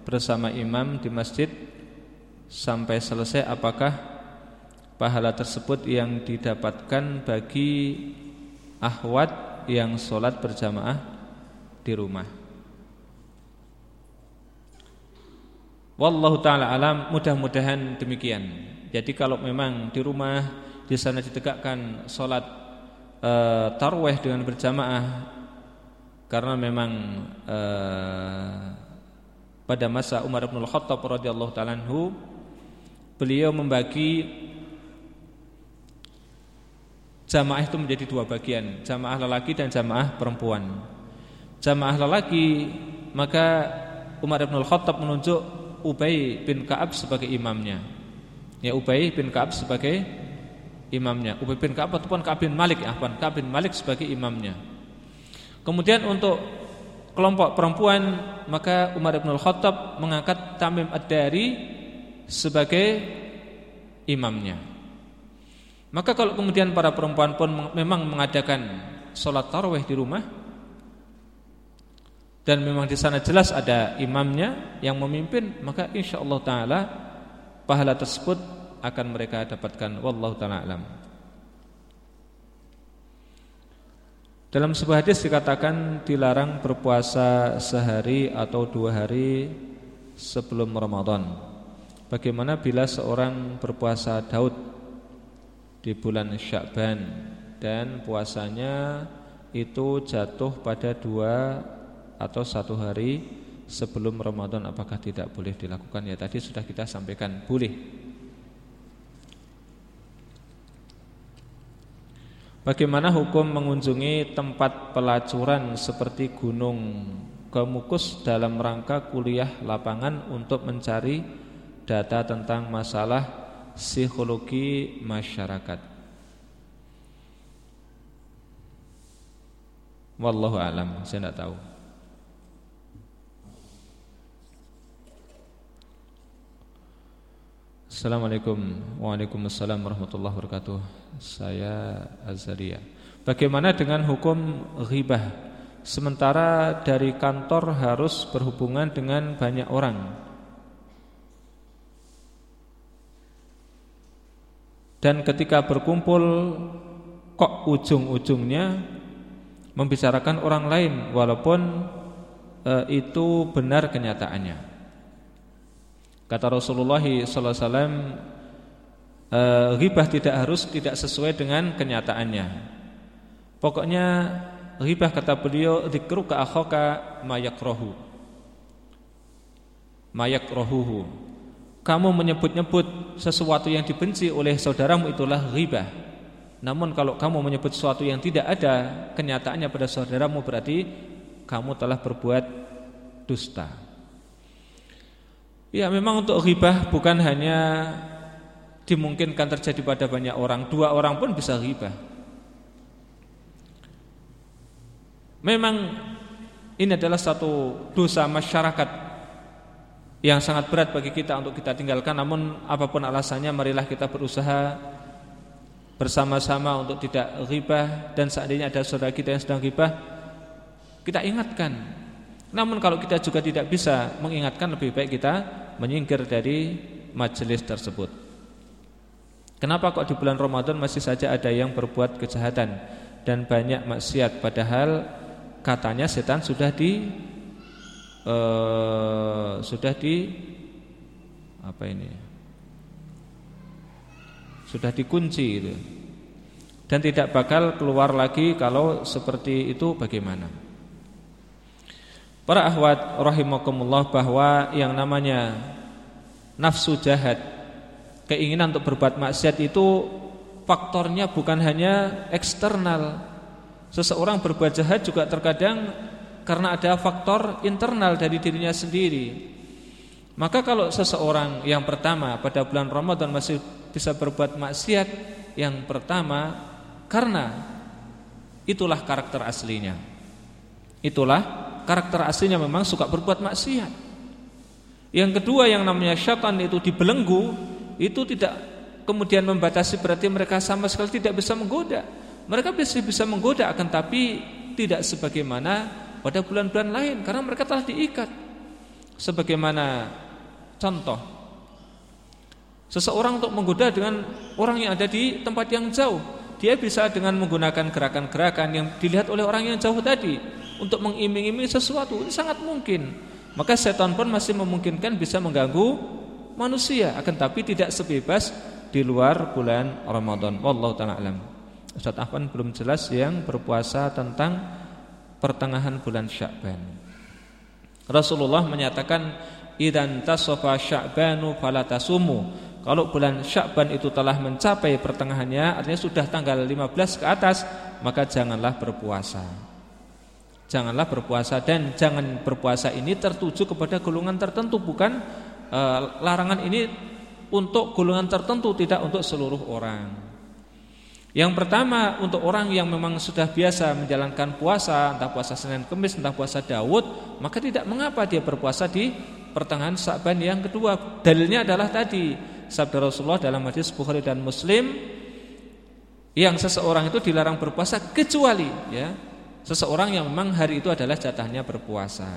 bersama imam di masjid sampai selesai apakah pahala tersebut yang didapatkan bagi ahwat yang solat berjamaah di rumah Wallahu taala alam mudah-mudahan demikian jadi kalau memang di rumah di sana ditegakkan sholat e, tarweh dengan berjamaah karena memang e, pada masa Umar bin Khattab radhiyallahu taala beliau membagi jamaah itu menjadi dua bagian, jamaah lelaki dan jamaah perempuan. Jamaah lelaki maka Umar bin Khattab menunjuk Ubay bin Ka'ab sebagai imamnya ya Ubay bin Ka'ab sebagai imamnya. Ubay bin Ka'ab ataupun Ka'ab bin Malik ya Ka'ab bin Malik sebagai imamnya. Kemudian untuk kelompok perempuan maka Umar bin Al-Khattab mengangkat Tamim Ad-Dari sebagai imamnya. Maka kalau kemudian para perempuan pun memang mengadakan sholat tarawih di rumah dan memang di sana jelas ada imamnya yang memimpin maka insya Allah taala pahala tersebut akan mereka dapatkan wallahu taala alam. Dalam sebuah hadis dikatakan dilarang berpuasa sehari atau dua hari sebelum Ramadan. Bagaimana bila seorang berpuasa Daud di bulan Sya'ban dan puasanya itu jatuh pada dua atau satu hari sebelum Ramadan apakah tidak boleh dilakukan? Ya tadi sudah kita sampaikan boleh. Bagaimana hukum mengunjungi tempat pelacuran seperti gunung Kemukus dalam rangka kuliah lapangan untuk mencari data tentang masalah psikologi masyarakat? Wallahu alam, saya tidak tahu Assalamualaikum Waalaikumsalam warahmatullahi wabarakatuh. Saya Azaria Bagaimana dengan hukum ghibah? Sementara dari kantor harus berhubungan dengan banyak orang. Dan ketika berkumpul Kok ujung-ujungnya Membicarakan orang lain Walaupun e, itu benar kenyataannya Kata Rasulullah alaihi wasallam eh, tidak harus tidak sesuai dengan kenyataannya. Pokoknya ghibah kata beliau dzikruka akhaka mayakrahu. Mayakrahuhu. Kamu menyebut-nyebut sesuatu yang dibenci oleh saudaramu itulah ghibah. Namun kalau kamu menyebut sesuatu yang tidak ada kenyataannya pada saudaramu berarti kamu telah berbuat dusta. Ya memang untuk ghibah bukan hanya dimungkinkan terjadi pada banyak orang, dua orang pun bisa ghibah. Memang ini adalah satu dosa masyarakat yang sangat berat bagi kita untuk kita tinggalkan namun apa pun alasannya marilah kita berusaha bersama-sama untuk tidak ghibah dan seandainya ada saudara kita yang sedang ghibah kita ingatkan. Namun kalau kita juga tidak bisa mengingatkan lebih baik kita menyingkir dari majelis tersebut. Kenapa kok di bulan Ramadan masih saja ada yang berbuat kejahatan dan banyak maksiat padahal katanya setan sudah di uh, sudah di apa ini? Sudah dikunci itu. Dan tidak bakal keluar lagi kalau seperti itu bagaimana? Para ahwat rahimakumullah bahwa yang namanya nafsu jahat, keinginan untuk berbuat maksiat itu faktornya bukan hanya eksternal. Seseorang berbuat jahat juga terkadang karena ada faktor internal dari dirinya sendiri. Maka kalau seseorang yang pertama pada bulan Ramadan masih bisa berbuat maksiat, yang pertama karena itulah karakter aslinya. Itulah karakter aslinya memang suka berbuat maksiat. Yang kedua yang namanya syaitan itu dibelenggu itu tidak kemudian membatasi berarti mereka sama sekali tidak bisa menggoda. Mereka bisa bisa menggoda akan tapi tidak sebagaimana pada bulan-bulan lain karena mereka telah diikat. Sebagaimana contoh seseorang untuk menggoda dengan orang yang ada di tempat yang jauh, dia bisa dengan menggunakan gerakan-gerakan yang dilihat oleh orang yang jauh tadi untuk mengiming-iming sesuatu ini sangat mungkin. Maka setan pun masih memungkinkan bisa mengganggu manusia akan tapi tidak sebebas di luar bulan Ramadan. Wallahu taala alam. Ustaz Afan belum jelas yang berpuasa tentang pertengahan bulan Sya'ban. Rasulullah menyatakan idan tasafa Sya'banu fala tasumu. Kalau bulan Sya'ban itu telah mencapai pertengahannya artinya sudah tanggal 15 ke atas maka janganlah berpuasa. Janganlah berpuasa dan jangan berpuasa ini tertuju kepada golongan tertentu bukan e, larangan ini untuk golongan tertentu tidak untuk seluruh orang. Yang pertama untuk orang yang memang sudah biasa menjalankan puasa, entah puasa Senin Kemis, entah puasa Daud, maka tidak mengapa dia berpuasa di pertengahan Sa'ban yang kedua. Dalilnya adalah tadi sabda Rasulullah dalam hadis Bukhari dan Muslim yang seseorang itu dilarang berpuasa kecuali ya seseorang yang memang hari itu adalah jatahnya berpuasa.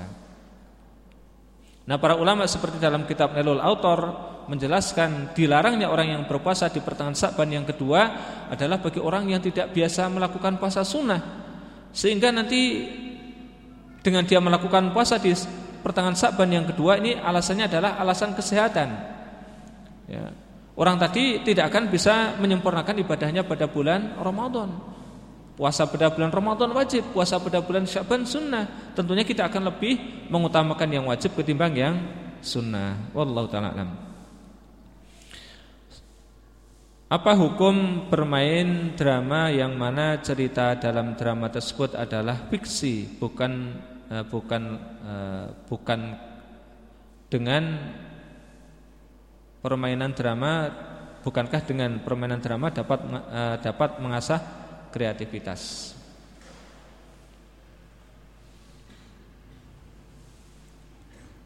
Nah, para ulama seperti dalam kitab Nailul Autor menjelaskan dilarangnya orang yang berpuasa di pertengahan Sa'ban yang kedua adalah bagi orang yang tidak biasa melakukan puasa sunnah. Sehingga nanti dengan dia melakukan puasa di pertengahan Sa'ban yang kedua ini alasannya adalah alasan kesehatan. Ya. Orang tadi tidak akan bisa menyempurnakan ibadahnya pada bulan Ramadan. Puasa pada bulan Ramadan wajib, puasa pada bulan Syaban sunnah. Tentunya kita akan lebih mengutamakan yang wajib ketimbang yang sunnah. Wallahu taala alam. Apa hukum bermain drama yang mana cerita dalam drama tersebut adalah fiksi, bukan uh, bukan uh, bukan dengan permainan drama bukankah dengan permainan drama dapat uh, dapat mengasah kreativitas.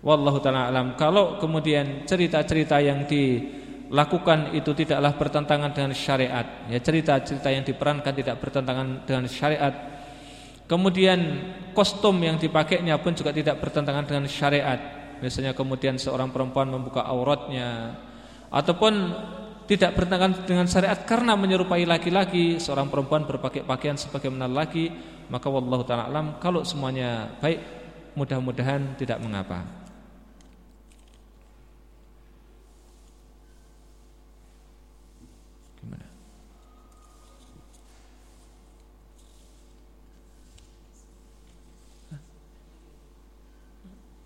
Wallahu taala alam. Kalau kemudian cerita-cerita yang di dilakukan itu tidaklah bertentangan dengan syariat. Ya cerita-cerita yang diperankan tidak bertentangan dengan syariat. Kemudian kostum yang dipakainya pun juga tidak bertentangan dengan syariat. Misalnya kemudian seorang perempuan membuka auratnya ataupun tidak bertentangan dengan syariat karena menyerupai laki-laki, seorang perempuan berpakaian pakaian sebagaimana laki, maka wallahu taala alam kalau semuanya baik mudah-mudahan tidak mengapa.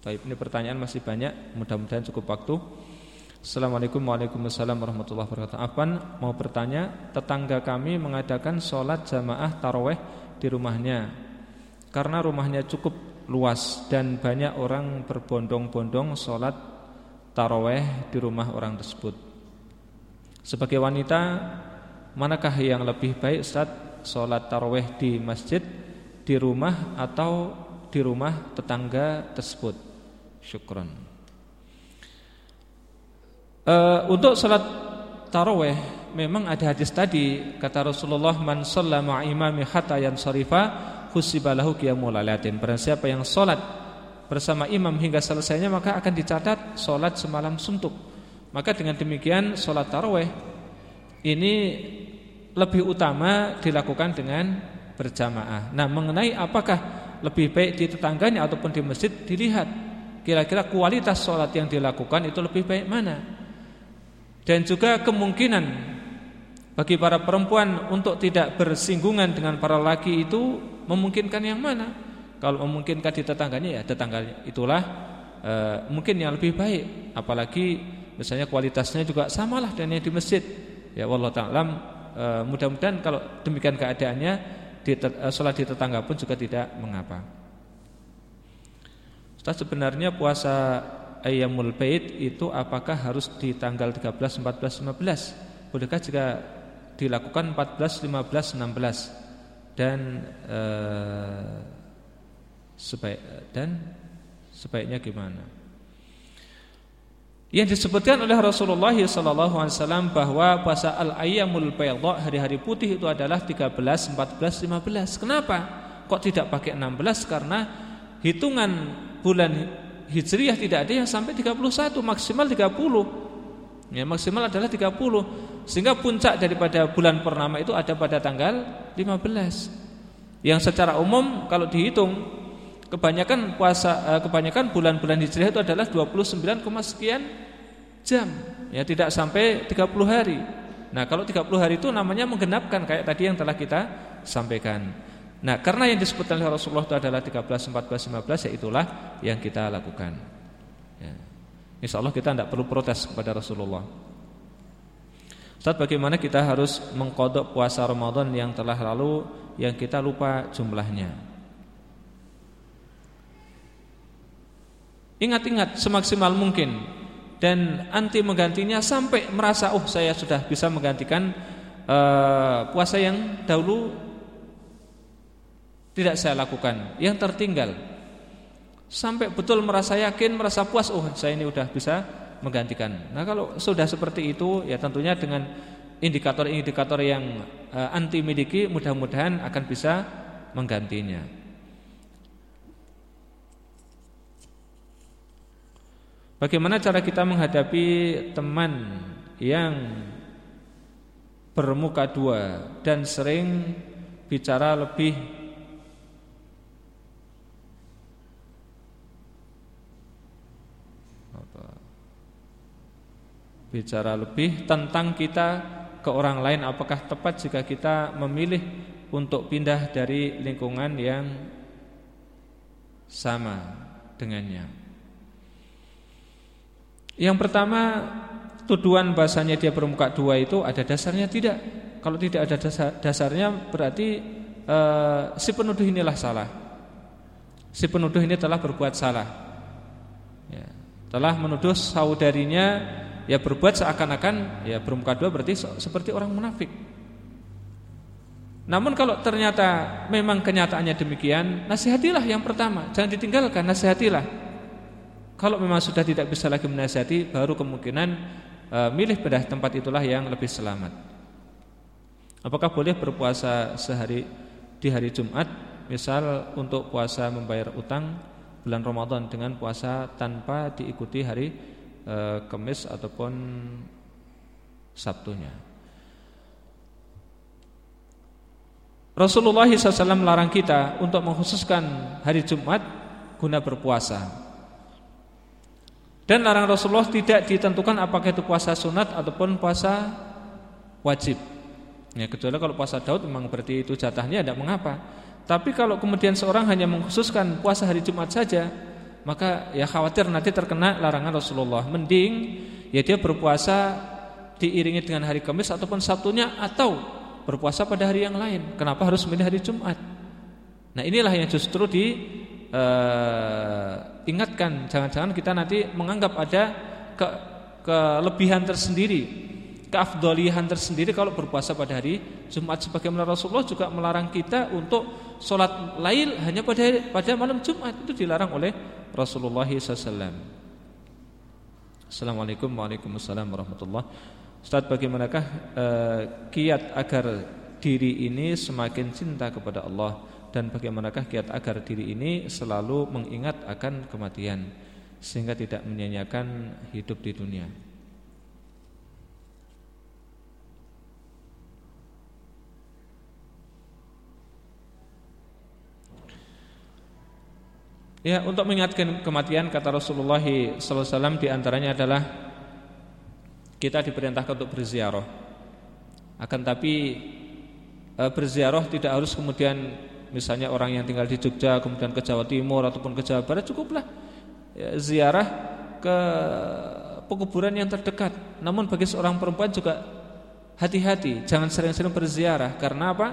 Baik, ini pertanyaan masih banyak, mudah-mudahan cukup waktu. Assalamualaikum Waalaikumsalam warahmatullahi wabarakatuh. Afan mau bertanya, tetangga kami mengadakan sholat jamaah taraweh di rumahnya karena rumahnya cukup luas dan banyak orang berbondong-bondong sholat taraweh di rumah orang tersebut. Sebagai wanita, manakah yang lebih baik saat sholat taraweh di masjid, di rumah atau di rumah tetangga tersebut? Syukron uh, Untuk salat taraweh Memang ada hadis tadi Kata Rasulullah Man sallama imami hatta yansarifa Husibalahu qiyamul alatin Barang siapa yang salat bersama imam hingga selesainya Maka akan dicatat salat semalam suntuk. Maka dengan demikian salat taraweh Ini lebih utama dilakukan dengan berjamaah. Nah mengenai apakah lebih baik di tetangganya ataupun di masjid dilihat Kira-kira kualitas sholat yang dilakukan itu lebih baik mana Dan juga kemungkinan Bagi para perempuan untuk tidak bersinggungan dengan para laki itu Memungkinkan yang mana? Kalau memungkinkan di tetangganya ya tetangganya Itulah e, mungkin yang lebih baik. Apalagi misalnya kualitasnya juga samalah dengan yang di masjid. Ya Allah Ta'ala e, Mudah-mudahan kalau demikian keadaannya di, e, Sholat di tetangga pun juga tidak mengapa. Ustaz sebenarnya puasa Ayyamul Bait itu apakah harus di tanggal 13, 14, 15? Bolehkah jika dilakukan 14, 15, 16? Dan eh, sebaik dan sebaiknya gimana? Yang disebutkan oleh Rasulullah SAW bahwa puasa al-ayyamul baydha hari-hari putih itu adalah 13, 14, 15. Kenapa? Kok tidak pakai 16? Karena hitungan bulan Hijriah tidak ada yang sampai 31 maksimal 30 ya maksimal adalah 30 sehingga puncak daripada bulan purnama itu ada pada tanggal 15 yang secara umum kalau dihitung kebanyakan puasa eh, kebanyakan bulan-bulan Hijriah itu adalah 29, sekian jam. Ya tidak sampai 30 hari. Nah kalau 30 hari itu namanya menggenapkan kayak tadi yang telah kita sampaikan Nah, karena yang disebutkan oleh Rasulullah itu adalah 13, 14, 15 ya itulah yang kita lakukan. Ya. Insya Allah kita tidak perlu protes kepada Rasulullah. Saat bagaimana kita harus mengkodok puasa Ramadan yang telah lalu yang kita lupa jumlahnya. Ingat-ingat semaksimal mungkin dan anti menggantinya sampai merasa oh saya sudah bisa menggantikan uh, puasa yang dahulu tidak saya lakukan, yang tertinggal. Sampai betul merasa yakin, merasa puas, oh saya ini sudah bisa menggantikan. Nah kalau sudah seperti itu, ya tentunya dengan indikator-indikator yang uh, anti miliki, mudah-mudahan akan bisa menggantinya. Bagaimana cara kita menghadapi teman yang bermuka dua dan sering bicara lebih bicara lebih tentang kita ke orang lain apakah tepat jika kita memilih untuk pindah dari lingkungan yang sama dengannya. Yang pertama, tuduhan bahasanya dia bermuka dua itu ada dasarnya tidak. Kalau tidak ada dasar, dasarnya berarti uh, si penuduh inilah salah. Si penuduh ini telah berbuat salah. Ya, telah menuduh saudarinya ya berbuat seakan-akan ya bermuka dua berarti seperti orang munafik. Namun kalau ternyata memang kenyataannya demikian, nasihatilah yang pertama, jangan ditinggalkan, nasihatilah. Kalau memang sudah tidak bisa lagi menasihati, baru kemungkinan e, milih pada tempat itulah yang lebih selamat. Apakah boleh berpuasa sehari di hari Jumat, misal untuk puasa membayar utang bulan Ramadan dengan puasa tanpa diikuti hari e, Kamis ataupun Sabtunya. Rasulullah SAW melarang kita untuk mengkhususkan hari Jumat guna berpuasa. Dan larang Rasulullah tidak ditentukan apakah itu puasa sunat ataupun puasa wajib. Ya, kecuali kalau puasa Daud memang berarti itu jatahnya tidak mengapa. Tapi kalau kemudian seorang hanya mengkhususkan puasa hari Jumat saja, maka ya khawatir nanti terkena larangan Rasulullah. Mending ya dia berpuasa diiringi dengan hari Kamis ataupun Sabtunya atau berpuasa pada hari yang lain. Kenapa harus memilih hari Jumat? Nah, inilah yang justru di uh, ingatkan jangan-jangan kita nanti menganggap ada ke, kelebihan tersendiri, keafdolihan tersendiri kalau berpuasa pada hari Jumat sebagaimana Rasulullah juga melarang kita untuk sholat lail hanya pada pada malam Jumat itu dilarang oleh Rasulullah SAW. Assalamualaikum Waalaikumsalam warahmatullah. Ustaz bagaimanakah uh, kiat agar diri ini semakin cinta kepada Allah? dan bagaimanakah kiat agar diri ini selalu mengingat akan kematian sehingga tidak menyanyiakan hidup di dunia. Ya, untuk mengingatkan kematian kata Rasulullah SAW di antaranya adalah kita diperintahkan untuk berziarah. Akan tapi eh, berziarah tidak harus kemudian misalnya orang yang tinggal di Jogja kemudian ke Jawa Timur ataupun ke Jawa Barat cukuplah ya, ziarah ke pekuburan yang terdekat. Namun bagi seorang perempuan juga hati-hati, jangan sering-sering berziarah. Karena apa?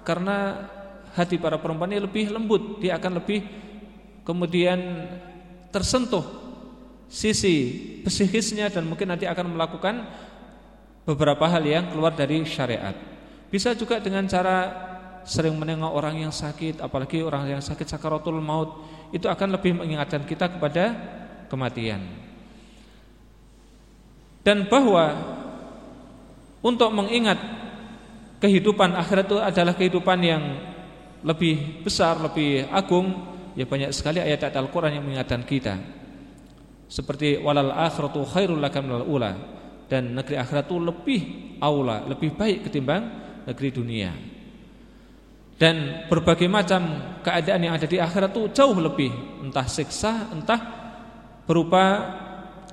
Karena hati para perempuan ini lebih lembut, dia akan lebih kemudian tersentuh sisi psikisnya dan mungkin nanti akan melakukan beberapa hal yang keluar dari syariat. Bisa juga dengan cara sering menengok orang yang sakit, apalagi orang yang sakit sakaratul maut, itu akan lebih mengingatkan kita kepada kematian. Dan bahwa untuk mengingat kehidupan akhirat itu adalah kehidupan yang lebih besar, lebih agung, ya banyak sekali ayat-ayat Al-Qur'an yang mengingatkan kita. Seperti walal akhiratu khairul lakam minal ula dan negeri akhirat itu lebih aula, lebih baik ketimbang negeri dunia. Dan berbagai macam keadaan yang ada di akhirat itu jauh lebih entah siksa, entah berupa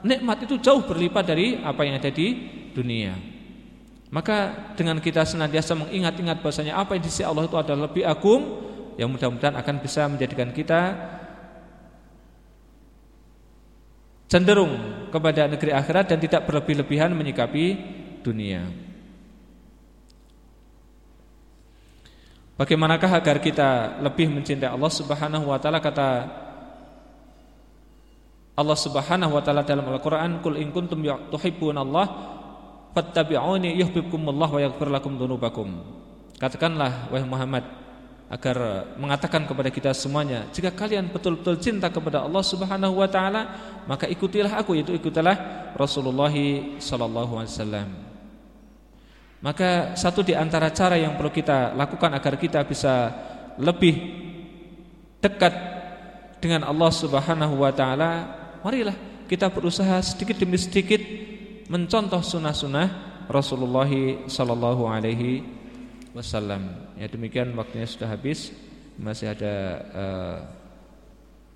nikmat itu jauh berlipat dari apa yang ada di dunia. Maka dengan kita senantiasa mengingat-ingat bahasanya apa yang di sisi Allah itu adalah lebih agung, yang mudah-mudahan akan bisa menjadikan kita cenderung kepada negeri akhirat dan tidak berlebih-lebihan menyikapi dunia. Bagaimanakah agar kita lebih mencintai Allah Subhanahu wa taala kata Allah Subhanahu wa taala dalam Al-Qur'an kul in kuntum Allah fattabi'uni yuhibbukumullah wa yaghfir lakum dzunubakum. Katakanlah wahai Muhammad agar mengatakan kepada kita semuanya jika kalian betul-betul cinta kepada Allah Subhanahu wa taala maka ikutilah aku yaitu ikutilah Rasulullah sallallahu alaihi wasallam. Maka satu di antara cara yang perlu kita lakukan agar kita bisa lebih dekat dengan Allah Subhanahu wa taala, marilah kita berusaha sedikit demi sedikit mencontoh sunnah-sunnah Rasulullah sallallahu alaihi wasallam. Ya demikian waktunya sudah habis. Masih ada uh,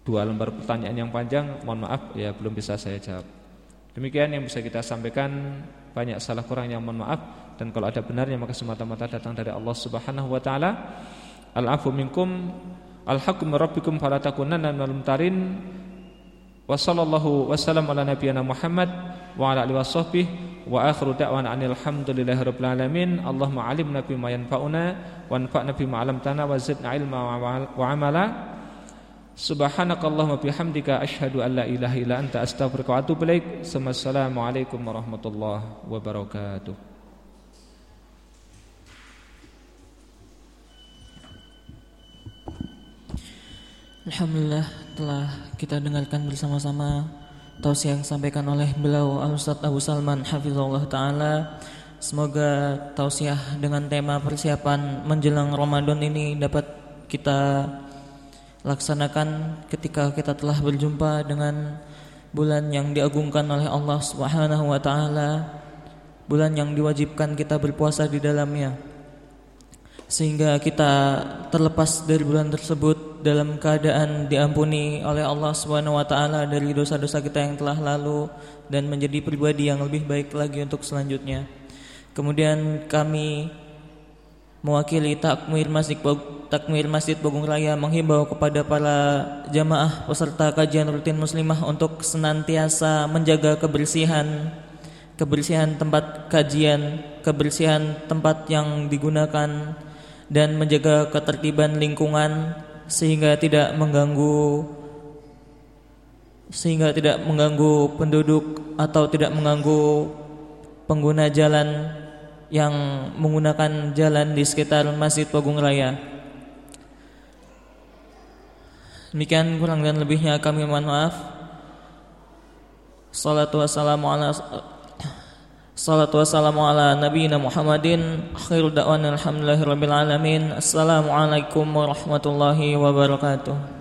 dua lembar pertanyaan yang panjang. Mohon maaf ya belum bisa saya jawab. Demikian yang bisa kita sampaikan. Banyak salah kurang yang mohon maaf dan kalau ada benarnya maka semata-mata datang dari Allah Subhanahu wa taala. Al-afu minkum al-haqqu rabbikum fala takunanna minal mumtarin. Wa sallallahu wasallam ala nabiyyina Muhammad wa ala alihi washabbihi wa akhiru da'wana anil hamdulillahi rabbil alamin. Allahumma alimna bima yanfa'una wa anfa'na bima 'allamtana wa zidna ilma wa amala. Subhanakallahumma bihamdika asyhadu an la ilaha illa anta astaghfiruka wa atubu ilaik. Assalamualaikum warahmatullahi wabarakatuh. Alhamdulillah telah kita dengarkan bersama-sama tausiah yang disampaikan oleh beliau Al Ustaz Abu Salman hafizahullah taala. Semoga tausiah dengan tema persiapan menjelang Ramadan ini dapat kita laksanakan ketika kita telah berjumpa dengan bulan yang diagungkan oleh Allah Subhanahu wa taala, bulan yang diwajibkan kita berpuasa di dalamnya. Sehingga kita terlepas dari bulan tersebut dalam keadaan diampuni oleh Allah Subhanahu wa taala dari dosa-dosa kita yang telah lalu dan menjadi pribadi yang lebih baik lagi untuk selanjutnya. Kemudian kami mewakili takmir Masjid takmir Masjid Bogung Raya menghimbau kepada para jamaah peserta kajian rutin muslimah untuk senantiasa menjaga kebersihan kebersihan tempat kajian, kebersihan tempat yang digunakan dan menjaga ketertiban lingkungan sehingga tidak mengganggu sehingga tidak mengganggu penduduk atau tidak mengganggu pengguna jalan yang menggunakan jalan di sekitar Masjid Pogung Raya. Demikian kurang dan lebihnya kami mohon maaf. Salatu wassalamu ala Salatu wassalamu ala nabiyina Muhammadin. Khairu da'wan alhamdulillahi rabbil alamin. Assalamualaikum warahmatullahi wabarakatuh